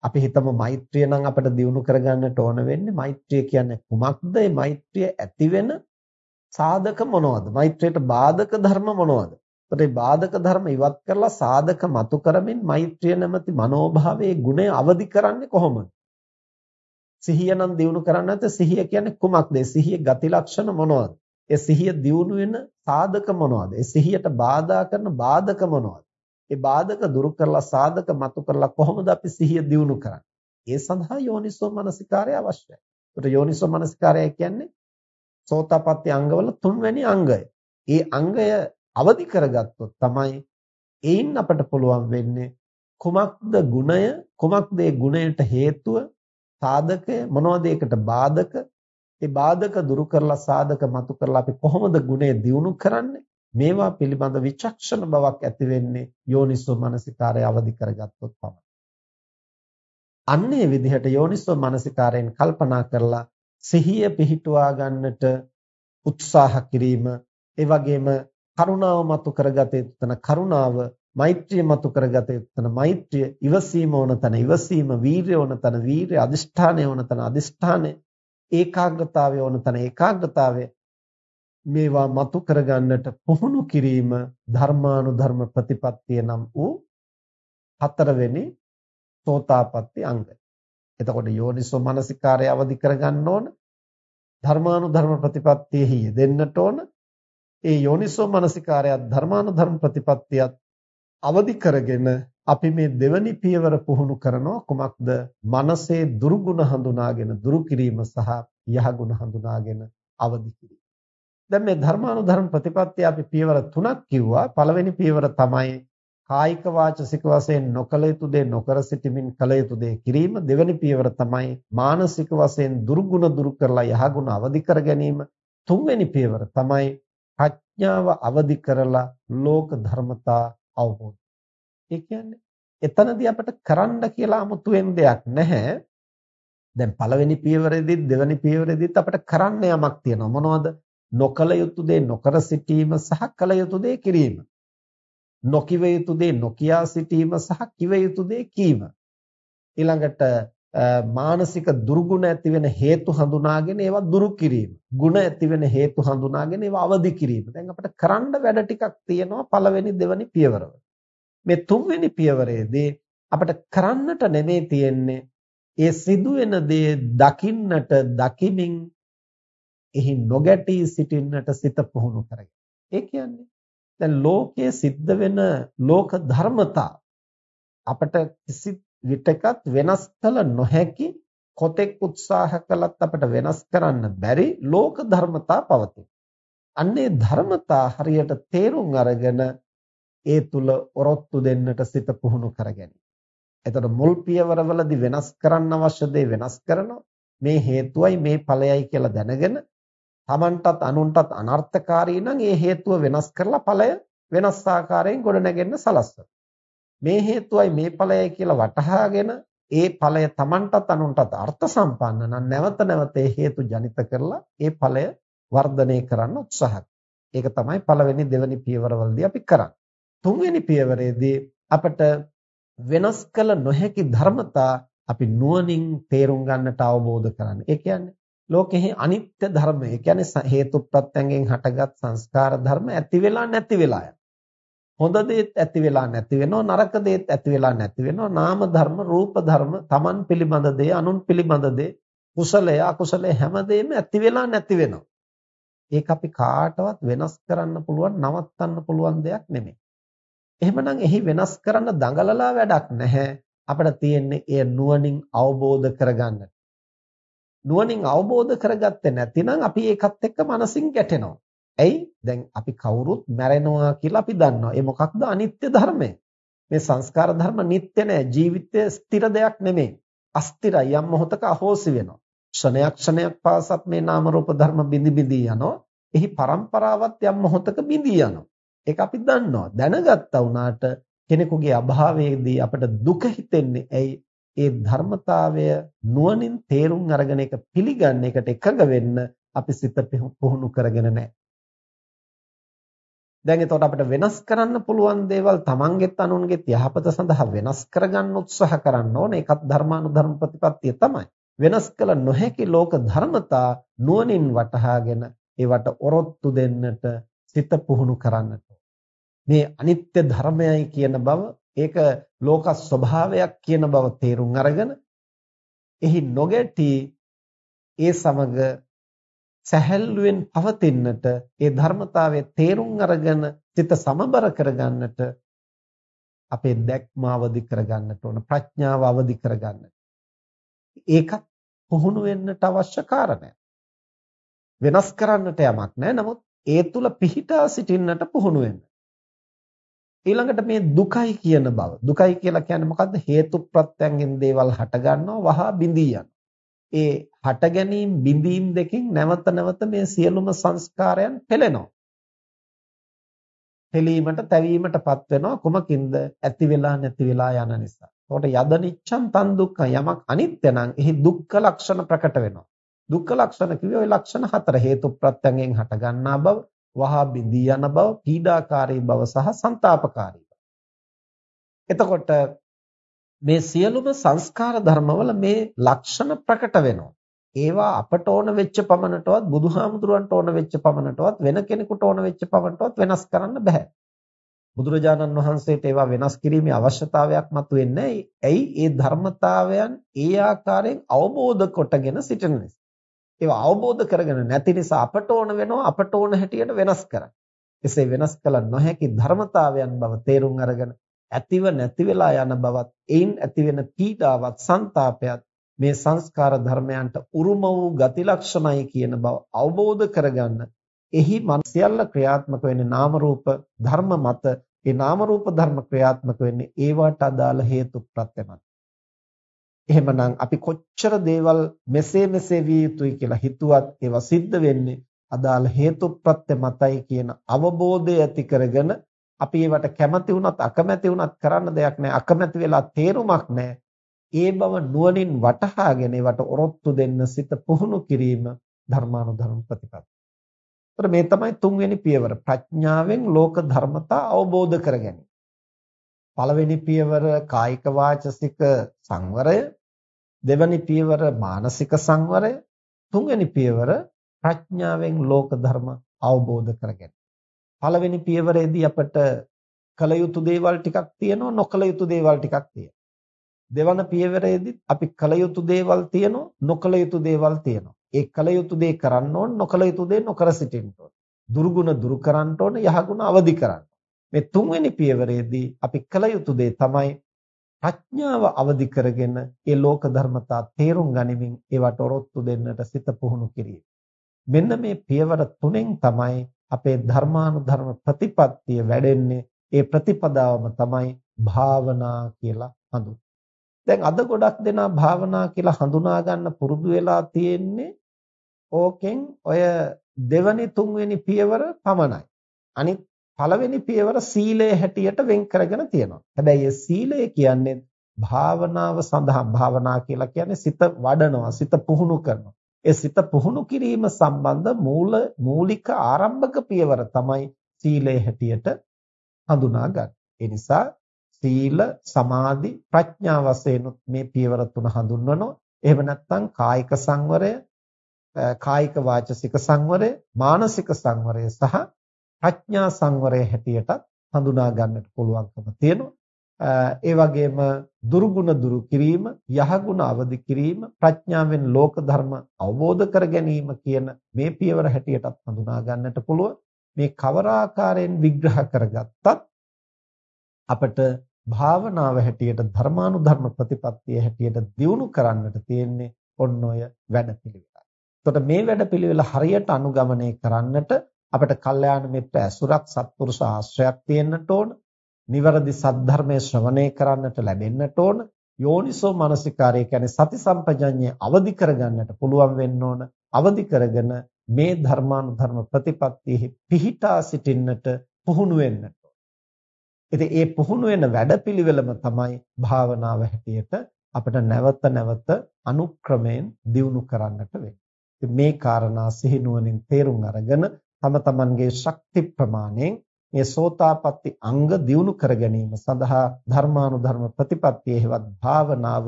අපි හිතමු මෛත්‍රිය නම් අපිට දියුණු කරගන්නට ඕන වෙන්නේ මෛත්‍රිය කියන්නේ කුමක්ද? ඒ මෛත්‍රිය ඇති වෙන සාධක මොනවද? මෛත්‍රියට බාධක ධර්ම මොනවද? එතකොට මේ බාධක ධර්ම ඉවත් කරලා සාධක මතු කරමින් මෛත්‍රිය නැමැති මනෝභාවයේ ගුණය අවදි කරන්නේ කොහොමද? සිහිය නම් දියුණු කරන්නේ නැත්නම් සිහිය කියන්නේ කුමක්ද? සිහියේ ගති ලක්ෂණ මොනවද? ඒ සිහිය දියුණු වෙන සාධක මොනවද? ඒ සිහියට බාධා කරන බාධක මොනවද? ඒ බාධක දුරු කරලා සාධක මතු කරලා කොහොමද අපි සිහිය දියුණු කරන්නේ? ඒ සඳහා යෝනිසෝ මනසිකාරය අවශ්‍යයි. ඒකට යෝනිසෝ මනසිකාරය කියන්නේ සෝතාපට්ටි අංගවල තුන්වැනි අංගය. ඒ අංගය අවදි කරගත්තොත් තමයි එයින් අපට පුළුවන් වෙන්නේ කුමක්ද ගුණය කුමක්ද ඒ ගුණයට හේතුව සාධකය මොනවද? ඒකට බාධක. ඒ බාධක දුරු කරලා සාධක මතු කරලා අපි කොහොමද ගුණය දියුණු කරන්නේ? මේවා පිළිබඳ විචක්ෂණ බවක් ඇති වෙන්නේ යෝනිසෝ මනසිකාරය අවදි කරගත්තොත් පමණයි. අන්නේ විදිහට යෝනිසෝ මනසිකාරයෙන් කල්පනා කරලා සිහිය පිහිටුවා ගන්නට උත්සාහ කිරීම ඒ වගේම කරුණාව මතු කරගත යුතු තන කරුණාව මෛත්‍රිය මතු කරගත යුත්තන මෛත්‍රිය ඉවසීම ඕන තන ඉවසීම වීරිය ඕන තන වීරිය අදිෂ්ඨානය ඕන තන අදිෂ්ඨානය ඒකාග්‍රතාවය ඕන තන ඒකාග්‍රතාවය මේවා මතු කරගන්නට පුහුණු කිරීම ධර්මානුධර්ම ප්‍රතිපත්තිය නම් වූ හතරවෙනි සෝතාපට්ටි අංගය. එතකොට යෝනිසෝ මනසිකාරය අවදි කරගන්න ඕන ධර්මානුධර්ම ප්‍රතිපත්තියෙහි යෙදෙන්නට ඕන ඒ යෝනිසෝ මනසිකාරයත් ධර්මානුධර්ම ප්‍රතිපත්තියත් අවදි කරගෙන අපි මේ දෙවනි පියවර පුහුණු කරනවා කුමක්ද? මනසේ දුරුගුණ හඳුනාගෙන දුරු කිරීම සහ යහගුණ හඳුනාගෙන අවදි කිරීම. දැන් මේ ධර්මානුධර්ම ප්‍රතිපත්තිය අපි පියවර තුනක් කිව්වා. පළවෙනි පියවර තමයි කායික වාචසික වශයෙන් නොකල යුතු දේ නොකර සිටීමෙන් කල යුතු දේ කිරීම. දෙවෙනි පියවර තමයි මානසික වශයෙන් දුර්ගුණ දුරු කරලා යහගුණ අවදි කර ගැනීම. තුන්වෙනි පියවර තමයි ප්‍රඥාව අවදි කරලා ලෝක ධර්මතා අවබෝධ. ඒ කියන්නේ එතනදී අපිට කරන්න කියලා 아무තුවෙන් දෙයක් නැහැ. දැන් පළවෙනි පියවරේදීත් දෙවෙනි පියවරේදීත් අපිට කරන්න යමක් තියෙනවා. මොනවද? නොකල යුතු දේ නොකර සිටීම සහ කල යුතු දේ කිරීම. නොකිව යුතු දේ නොකියා සිටීම සහ කිව යුතු දේ කීම. ඊළඟට මානසික දුර්ගුණ ඇති වෙන හේතු හඳුනාගෙන ඒවා දුරු කිරීම. ಗುಣ ඇති වෙන හේතු හඳුනාගෙන ඒවා අවදි කිරීම. දැන් අපිට කරන්න වැඩ ටිකක් තියෙනවා පළවෙනි දෙවෙනි පියවරවල. මේ තුන්වෙනි පියවරේදී අපිට කරන්නට නෙමෙයි තියෙන්නේ ඒ සිදුවෙන දේ දකින්නට දකිමින් එහි නොගැටී සිටින්නට සිත පුහුණු කරගන්න. ඒ කියන්නේ දැන් ලෝකයේ සිද්ධ වෙන ලෝක ධර්මතා අපට කිසි විටකත් වෙනස් කළ නොහැකි කොතෙක් උත්සාහ කළත් අපට වෙනස් කරන්න බැරි ලෝක ධර්මතා පවතී. අන්නේ ධර්මතා හරියට තේරුම් අරගෙන ඒ තුල ඔරොත්තු දෙන්නට සිත පුහුණු කරගැනීම. එතකොට මුල් පියවරවලදී වෙනස් කරන්න අවශ්‍ය දේ වෙනස් කරනවා. මේ හේතුවයි මේ ඵලයයි කියලා දැනගෙන Tamanටත් අනුන්ටත් අනර්ථකාරී නම් ඒ හේතුව වෙනස් කරලා ඵලය වෙනස් ආකාරයෙන් ගොඩනගෙන්න සලස්වනවා. මේ හේතුවයි මේ ඵලයයි කියලා වටහාගෙන ඒ ඵලය Tamanටත් අනුන්ටත් අර්ථ සම්පන්න නම් නැවත නැවත ඒ හේතු ජනිත කරලා ඒ ඵලය වර්ධනය කරන්න උත්සාහ ඒක තමයි පළවෙනි දෙවෙනි පියවරවලදී අපි කරන්නේ. තුන්වෙනි පියවරේදී අපිට වෙනස් කළ නොහැකි ධර්මතා අපි නුවණින් තේරුම් ගන්නට අවබෝධ කරගන්න. ඒ කියන්නේ ලෝකෙහි අනිත්‍ය ධර්ම, ඒ කියන්නේ හේතු ප්‍රත්‍යයෙන් හටගත් සංස්කාර ධර්ම ඇති වෙලා නැති වෙලා යන. හොඳ දේත් ඇති වෙලා නැති වෙනවා, නරක දේත් ඇති වෙලා නැති වෙනවා. නාම ධර්ම, රූප ධර්ම, Taman පිළිබඳ දේ, අනුන් පිළිබඳ දේ, කුසලය, අකුසලය හැමදේම ඇති වෙලා නැති වෙනවා. ඒක අපි කාටවත් වෙනස් කරන්න පුළුවන්, නවත්තන්න පුළුවන් දෙයක් නෙමෙයි. එහෙමනම් එහි වෙනස් කරන්න දඟලලා වැඩක් නැහැ. අපිට තියෙන්නේ එය නුවණින් අවබෝධ කරගන්න. නුවණින් අවබෝධ කරගත්තේ නැතිනම් අපි ඒකත් එක්ක මනසින් ගැටෙනවා. ඇයි? දැන් අපි කවුරුත් මැරෙනවා කියලා අපි දන්නවා. ඒ මොකක්ද අනිත්‍ය ධර්මය. මේ සංස්කාර ධර්ම නිට්ටය නෑ. ජීවිතය ස්ථිර දෙයක් නෙමෙයි. අස්තිරයි යම් මොහොතක අහෝසි වෙනවා. ක්ෂණයක් ක්ෂණයක් පාසත් මේ නාම රූප ධර්ම බිඳි බිඳි යනවා. එහි પરම්පරාවත් යම් මොහොතක බිඳි යනවා. ඒක අපි දන්නවා. දැනගත්තා වුණාට කෙනෙකුගේ අභාවයේදී අපට දුක හිතෙන්නේ ඇයි? ඒ ධර්මතාවය නුවණින් තේරුම් අරගෙන ඒක පිළිගන්න එකට එකඟ වෙන්න අපි සිත පුහුණු කරගෙන නැහැ. දැන් එතකොට අපිට වෙනස් කරන්න පුළුවන් දේවල් තමන්ගෙත් අනුන්ගෙත් යහපත සඳහා වෙනස් කරගන්න උත්සාහ කරන්න ඕනේ. ඒකත් ධර්මානුධර්ම ප්‍රතිපත්තිය තමයි. වෙනස් කළ නොහැකි ලෝක ධර්මතා නුවණින් වටහාගෙන ඒවට ඔරොත්තු දෙන්නට සිත පුහුණු කරන්නට මේ අනිත්‍ය ධර්මයයි කියන බව ඒක ලෝක ස්වභාවයක් කියන බව තේරුම් අරගෙන එහි නොගැටි ඒ සමග සැහැල්ලුවෙන් පවතින්නට ඒ ධර්මතාවයේ තේරුම් අරගෙන සිත සමබර කරගන්නට අපේ දැක්ම අවදි කරගන්නට ඕන ප්‍රඥාව අවදි කරගන්නට ඒකත් පුහුණු වෙන්නට අවශ්‍ය කාරණයක් වෙනස් කරන්නට යමක් නැහැ නමුත් ඒ තුල පිහිටා සිටින්නට පුහුණු වෙන්න ඊළඟට මේ දුකයි කියන බව. දුකයි කියලා කියන්නේ මොකද්ද? හේතු ප්‍රත්‍යයෙන් දේවල් හට ගන්නවා වහා බිඳී යනවා. ඒ හට ගැනීම බිඳීම් දෙකෙන් නැවත නැවත මේ සියලුම සංස්කාරයන් පෙළෙනවා. පෙළීමට තැවීමටපත් වෙනවා කුමකින්ද? ඇති වෙලා නැති වෙලා යන නිසා. එතකොට යදනිච්ඡන් තන් දුක්ඛ යමක් අනිත්‍ය නම් එහි දුක්ඛ ලක්ෂණ ප්‍රකට වෙනවා. දුක්ඛ ලක්ෂණ කිව්වේ ওই ලක්ෂණ හතර හේතු ප්‍රත්‍යයෙන් හට ගන්නා බව, වහා බිඳී යන බව, පීඩාකාරී බව සහ ਸੰతాපකාරී බව. එතකොට මේ සියලුම සංස්කාර ධර්මවල මේ ලක්ෂණ ප්‍රකට වෙනවා. ඒවා අපට ඕන වෙච්ච පමණටවත් බුදුහාමුදුරන්ට ඕන වෙච්ච පමණටවත් වෙන කෙනෙකුට ඕන වෙච්ච පමණටවත් වෙනස් කරන්න බෑ. බුදුරජාණන් වහන්සේට ඒවා වෙනස් කිරීමේ අවශ්‍යතාවයක් මතුවෙන්නේ ඇයි? ඒ ධර්මතාවයන් ඒ ආකාරයෙන් අවබෝධ කොටගෙන සිටින නිසා. ඒවා අවබෝධ කරගෙන නැති නිසා අපට ඕන වෙනවා අපට ඕන හැටියට වෙනස් කරන්න. එසේ වෙනස් කළ නොහැකි ධර්මතාවයන් බව තේරුම් අරගෙන ඇතිව නැති වෙලා යන බවත් ඒන් ඇතිවෙන පීඩාවත් ਸੰతాපයත් මේ සංස්කාර ධර්මයන්ට උරුම වූ ගති ලක්ෂණයි කියන බව අවබෝධ කරගන්න එහි මනසියල්ල ක්‍රියාත්මක වෙන්නේ නාම රූප ධර්ම මත. ඒ නාම රූප ධර්ම ක්‍රියාත්මක වෙන්නේ ඒවට අදාළ හේතු ප්‍රත්‍ය මත. එහෙමනම් අපි කොච්චර දේවල් මෙසේ මෙසේ විය යුතුයි කියලා හිතුවත් ඒවා සිද්ධ වෙන්නේ අදාළ හේතු ප්‍රත්‍ය මතයි කියන අවබෝධය ඇති කරගෙන අපි ඒවට කැමති වුණත් අකමැති වුණත් කරන්න දෙයක් නැහැ අකමැති වෙලා තේරුමක් නැහැ ඒ බව නුවණින් වටහාගෙන ඒවට ඔරොත්තු දෙන්න සිත පුහුණු කිරීම ධර්මානුධර්ම ප්‍රතිපද. ඒතර මේ තමයි තුන්වෙනි පියවර ප්‍රඥාවෙන් ලෝක ධර්මතා අවබෝධ කර ගැනීම. පළවෙනි පියවර කායික වාචසික සංවරය දෙවැනි පියවර මානසික සංවරය තුන්වෙනි පියවර ප්‍රඥාවෙන් ලෝක ධර්ම අවබෝධ කරගන්න. පළවෙනි පියවරේදී අපට කල යුතු දේවල් ටිකක් තියෙනවා නොකල යුතු දේවල් ටිකක් තියෙනවා. දෙවන පියවරේදී අපි කල යුතු දේවල් තියෙනවා නොකල යුතු දේවල් තියෙනවා. ඒ කල යුතු දේ කරන්න ඕන නොකල යුතු දේ නොකර සිටින්න ඕන. දුර්ගුණ දුරු කරන්න ඕන යහගුණ අවදි කරන්න. මේ තුන්වෙනි පියවරේදී අපි කල යුතු දේ තමයි ප්‍රඥාව අවදි කරගෙන ඒ ලෝක ධර්මතා තේරුම් ගනිමින් ඒවට ඔරොත්තු දෙන්නට සිත පුහුණු කිරීම. මෙන්න මේ පියවර තුනෙන් තමයි අපේ ධර්මානුධර්ම ප්‍රතිපත්තිය වැඩෙන්නේ. ඒ ප්‍රතිපදාවම තමයි භාවනා කියලා හඳුන්වන්නේ. දැන් අද ගොඩක් දෙනා භාවනා කියලා හඳුනා ගන්න පුරුදු වෙලා තියෙන්නේ ඕකෙන් ඔය දෙවනි තුන්වෙනි පියවර පමණයි. අනිත් පළවෙනි පියවර සීලය හැටියට වෙන් කරගෙන තියෙනවා. හැබැයි ඒ සීලය කියන්නේ භාවනාව සඳහා භාවනා කියලා කියන්නේ සිත වඩනවා, සිත පුහුණු කරනවා. ඒ සිත පුහුණු කිරීම සම්බන්ධ මූල මූලික ආරම්භක පියවර තමයි සීලය හැටියට හඳුනා ගන්න. ඒ නිසා සීල, සමාධි, ප්‍රඥා වශයෙන් මේ පියවර තුන හඳුන්වනවා. එහෙම නැත්නම් කායික සංවරය, කායික වාචසික සංවරය, මානසික සංවරය සහ ප්‍රඥා සංවරය හැටියට හඳුනා ගන්නට පුළුවන්කම තියෙනවා. ඒ වගේම දුරුගුණ දුරු කිරීම, යහගුණ අවදි කිරීම, ප්‍රඥාවෙන් ලෝක ධර්ම අවබෝධ කර ගැනීම කියන මේ පියවර හැටියටත් හඳුනා ගන්නට පුළුවන්. මේ කවර ආකාරයෙන් විග්‍රහ කරගත්තත් අපට භාවනාව හැටියට ධර්මානුධර්ම ප්‍රතිපත්තිය හැටියට දියුණු කරන්නට තියෙන්නේ ඔන්න ඔය වැඩපිළිවෙල. එතකොට මේ වැඩපිළිවෙල හරියට අනුගමනය කරන්නට අපිට කල්යාණ මිත්‍ර ඇසුරක් සත්පුරුෂ ආශ්‍රයක් තියෙන්නට ඕන. නිවැරදි සද්ධර්මයේ ශ්‍රවණය කරන්නට ලැබෙන්නට ඕන. යෝනිසෝ මනසිකාරය කියන්නේ සති සම්පජඤ්ඤය අවදි කරගන්නට පුළුවන් වෙන්න ඕන. අවදි කරගෙන මේ ධර්මානුධර්ම ප්‍රතිපත්තියෙහි පිහිටා සිටින්නට පුහුණු වෙන්නට ඕන. ඉතින් මේ පුහුණු වෙන වැඩපිළිවෙලම තමයි භාවනාව හැටියට අපිට නැවත නැවත අනුක්‍රමයෙන් දියුණු කරන්නට වෙන්නේ. මේ කාරණා සිහිනුවණින් තේරුම් අරගෙන තම තමන්ගේ ශක්ති ප්‍රමාණයෙන් මේ සෝතාපට්ටි අංග දියුණු කර ගැනීම සඳහා ධර්මානුධර්ම ප්‍රතිපත්තිය හේවත් භාවනාව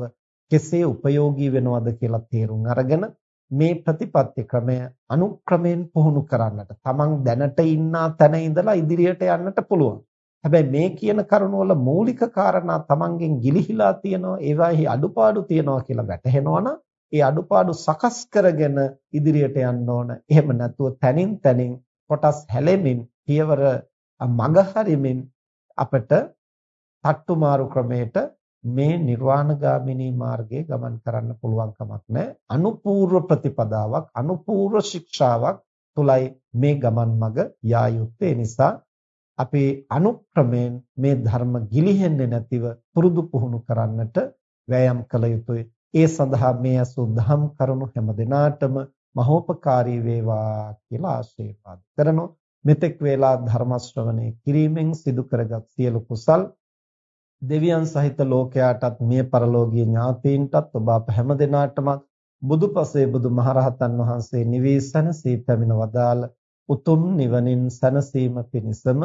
කෙසේ උපයෝගී වෙනවද කියලා තේරුම් අරගෙන මේ ප්‍රතිපත්ති ක්‍රමය අනුක්‍රමයෙන් පුහුණු කරන්නට තමන් දැනට ඉන්නා තැන ඉඳලා ඉදිරියට යන්නට පුළුවන්. හැබැයි මේ කියන කරුණවල මූලික කාරණා තමන්ගෙන් ගිලිහිලා තියෙනවා ඒවාෙහි අඩුපාඩු තියෙනවා කියලා වැටහෙනවනම් ඒ අඩුපාඩු සකස් කරගෙන ඉදිරියට යන්න ඕන. එහෙම නැතුව තනින් තනින් කොටස් හැලෙමින් පියවර මඟ හරිමින් අපිට තට්ටු මාරු ක්‍රමයට මේ නිර්වාණගාමිනී මාර්ගයේ ගමන් කරන්න පුළුවන් කමක් නැහැ. අනුපූර්ව ප්‍රතිපදාවක්, අනුපූර්ව ශික්ෂාවක් තුලයි මේ ගමන් මඟ යා යුත්තේ. නිසා අපි අනුක්‍රමයෙන් මේ ධර්ම ගිලිහෙන්නේ නැතිව පුරුදු පුහුණු කරන්නට වෑයම් කළ යුතුයි. ඒ සඳහා මේ අසු දහම් කරුණු හැම දිනාටම මහෝපකාරී වේවා කියලා ආශිර්වාද කරනවා. මෙතෙක් වේලා ධර්ම ශ්‍රවණය කිරීමෙන් සිදු කරගත් සියලු කුසල් දෙවියන් සහිත ලෝකයාටත් මිය පරලෝකීය ඥාතීන්ටත් ඔබ අප හැම දිනාටම බුදුපසේ බුදු මහරහතන් වහන්සේ නිවේසනසී පැමිණ වදාළ උතුම් නිවනින් සැනසීම පිණිසම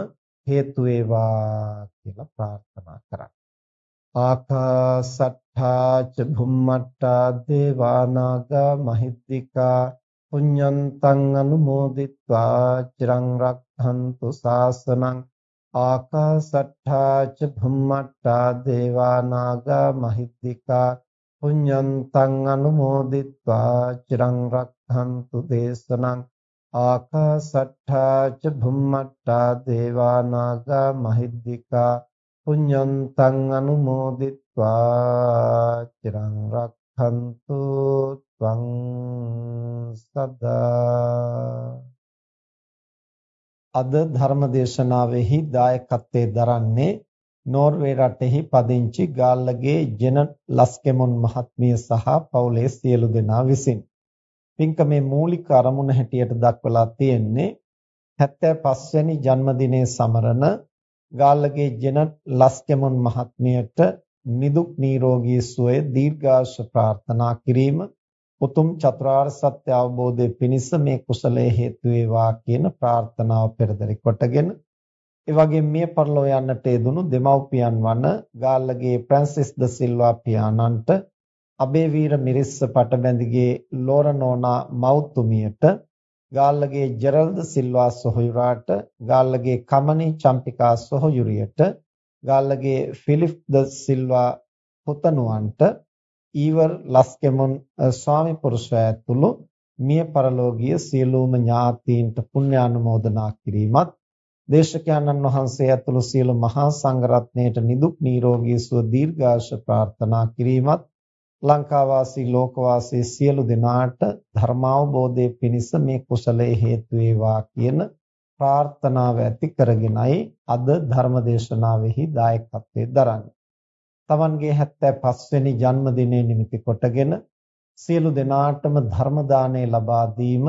හේතු වේවා කියලා ප්‍රාර්ථනා කරා. ආකාසට්ඨා ච භුම්මට්ඨා දේවානාග මහිද්దికා පුඤ්ඤන්තං අනුමෝදිත්වා චිරං රක්ඛන්තු ශාසනං ආකාසට්ඨා ච භුම්මට්ඨා දේවානාග මහිද්దికා පුඤ්ඤන්තං අනුමෝදිත්වා චිරං රක්ඛන්තු දේශනං ආකාසට්ඨා ච භුම්මට්ඨා දේවා නාග මහිද්దికා පුඤ්ඤන්තං අනුමෝදිත්වා චිරං රක්ඛන්තු ත්වං සදා අද ධර්මදේශනාවෙහි දායකත්වයේ දරන්නේ නෝර්වේ රටෙහි පදිංචි ගාල්ලගේ ජෙනට් ලස්කෙමුන් මහත්මිය සහ පවුලේ සියලු දෙනා විසින්. පින්කමේ මූලික අරමුණ හැටියට දක්වලා තියෙන්නේ 75 වෙනි ජන්මදිනයේ සමරන ගාල්ලගේ ජෙනට් ලස්කෙමුන් මහත්මියට නිදුක් නිරෝගී සුවය දීර්ඝාෂ ප්‍රාර්ථනා කිරීම උතුම් චතුරාර්ය සත්‍ය අවබෝධයේ පිණිස මේ කුසලයේ හේතු වේවා කියන ප්‍රාර්ථනාව පෙරදරි කොටගෙන ඒ වගේම මිය පරලෝ යන්නට යෙදුණු දෙමව්පියන් වන ගාල්ලගේ ප්‍රැන්සිස් ද සිල්වා පියාණන්ට අබේවීර මිරිස්ස පටබැඳිගේ ලෝරනෝනා මෞතුමියට ගාල්ලගේ ජෙරල්ඩ් සිල්වා සොහොයුරාට ගාල්ලගේ කමනි චම්පිකා සොහොයුරියට ගාල්ලගේ ෆිලිප් ද සිල්වා පුතණුවන්ට ඊවර් ලස්කෙමුන් ස්වාමි පුරුෂයා ඇතුළු මිය පරලෝකීය සියලුම ඥාතීන්ට පුණ්‍යානුමෝදනා කිරීමත් දේශකයන්න් වහන්සේ ඇතුළු සියලු මහා සංඝරත්නයට නිදුක් නිරෝගී සුව දීර්ඝාෂ ප්‍රාර්ථනා කිරීමත් ලංකාවාසී ලෝකවාසී සියලු දෙනාට ධර්මාවබෝධයේ පිණිස මේ කුසලයේ හේතු වේවා කියන ප්‍රාර්ථනාව ඇති කරගෙනයි අද ධර්මදේශනාවෙහි දායකත්වයේ දරන්නේ. තමන්ගේ 75 වෙනි ජන්මදිනය නිමිති කොටගෙන සියලු දෙනාටම ධර්ම දාණය ලබා දීම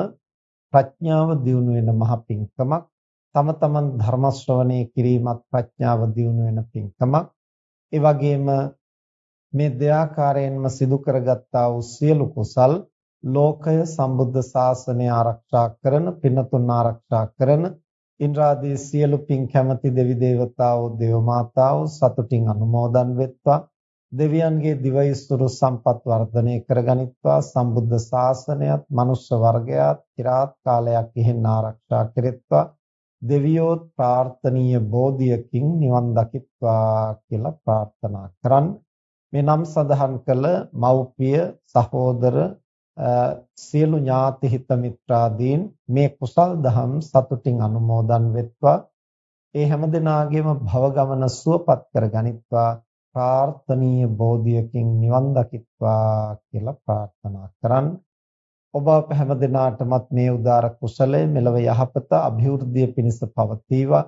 ප්‍රඥාව දියුණු වෙන මහ පිංකමක් තම තමන් ධර්ම ශ්‍රවණය කිරීමත් ප්‍රඥාව දියුණු වෙන පිංකමක් ඒ වගේම මේ දෙආකාරයෙන්ම සිදු කරගත්තා වූ සියලු කුසල් ලෝකය සම්බුද්ධ ශාසනය ආරක්ෂා කරන පිනතුන් ආරක්ෂා කරන ඉන්ද්‍රාදී සියලු පින් කැමැති දෙවි දේවතාවෝ දේව මාතාවෝ සතුටින් අනුමෝදන් වෙත්වා. දෙවියන්ගේ දිවයිස්තුරු සම්පත් වර්ධනය කරගනිත්වා. සම්බුද්ධ ශාසනයත් මනුෂ්‍ය වර්ගයාත් চিරාත් කාලයක් ඉහෙන් ආරක්ෂා කෙරෙත්වා. දෙවියෝත් ප්‍රාර්ථනීය බෝධියකින් නිවන් දකිත්වා කියලා ප්‍රාර්ථනා කරන් මේ නම් සඳහන් කළ මව්පිය සහෝදර සියලු ඥාති හිත මිත්‍රාදීන් මේ කුසල් දහම් සතුටින් අනුමෝදන් වෙත්වා. ඒ හැම දිනාගේම භව ගමන සුවපත් කර ගනිත්වා ප්‍රාර්ථනීය බෝධියකින් නිවන් දකිත්වා කියලා ප්‍රාර්ථනා කරන් ඔබ අප හැම දිනාටමත් මේ උදාර කුසලය මෙලව යහපත અભිවෘද්ධිය පිණිස පවතිවා.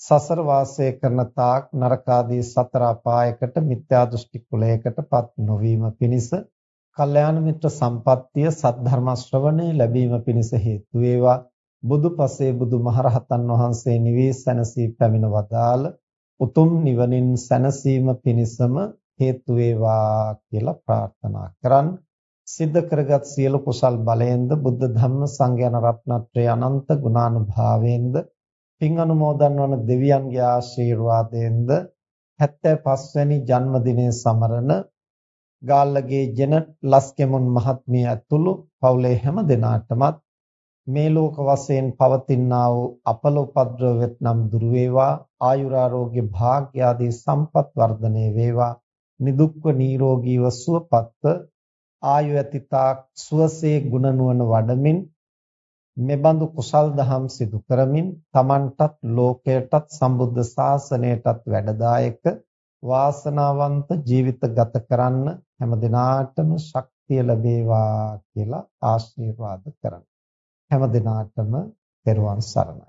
සසර වාසය කරන තාක් නරකාදී සතර අපායකට මිත්‍යා දෘෂ්ටි කුලයකටපත් නොවීම පිණිස කල්යාණ මිත්‍ර සම්පත්තිය සද්ධර්ම ශ්‍රවණය ලැබීම පිණිස හේතු වේවා. බුදුපසේ බුදුමහරහතන් වහන්සේ නිවී සැනසී පැමිණ වදාළ උතුම් නිවනින් සැනසීම පිණිසම හේතු වේවා කියලා ප්‍රාර්ථනා කරන් සිද්ධ කරගත් සියලු කුසල් බලයෙන්ද බුද්ධ ධම්ම සංඝයාන රත්නත්‍රය අනන්ත ගුණානුභාවයෙන්ද පින් අනුමෝදන් වන දෙවියන්ගේ ආශිර්වාදයෙන්ද 75 වෙනි ජන්මදිනයේ සමරන ගාල්ලගේ ජෙනට් ලස්කෙමුන් මහත්මිය ඇතුළු පවුලේ හැම දෙනාටමත් මේ ලෝක වශයෙන් පවතිනා වූ අපල උපද්‍රව වෙත්නම් දුරු වේවා ආයුරාෝග්‍ය භාග්‍ය ආදී සම්පත් වර්ධනය වේවා නිදුක්ව නිරෝගීව සුවපත්ව ආයු ඇතිතාක් සුවසේ ගුණ නුවණ වඩමින් මෙබඳු කුසල් දහම් සිදු කරමින් තමන්ටත් ලෝකයටත් සම්බුද්ධ ශාසනයටත් වැඩදායක වාසනාවන්ත ජීවිත ගත කරන්න හැම දිනාටම ශක්තිය ලැබේවා කියලා ආශිර්වාද කරනවා හැම දිනාටම පෙරවන් සරණයි.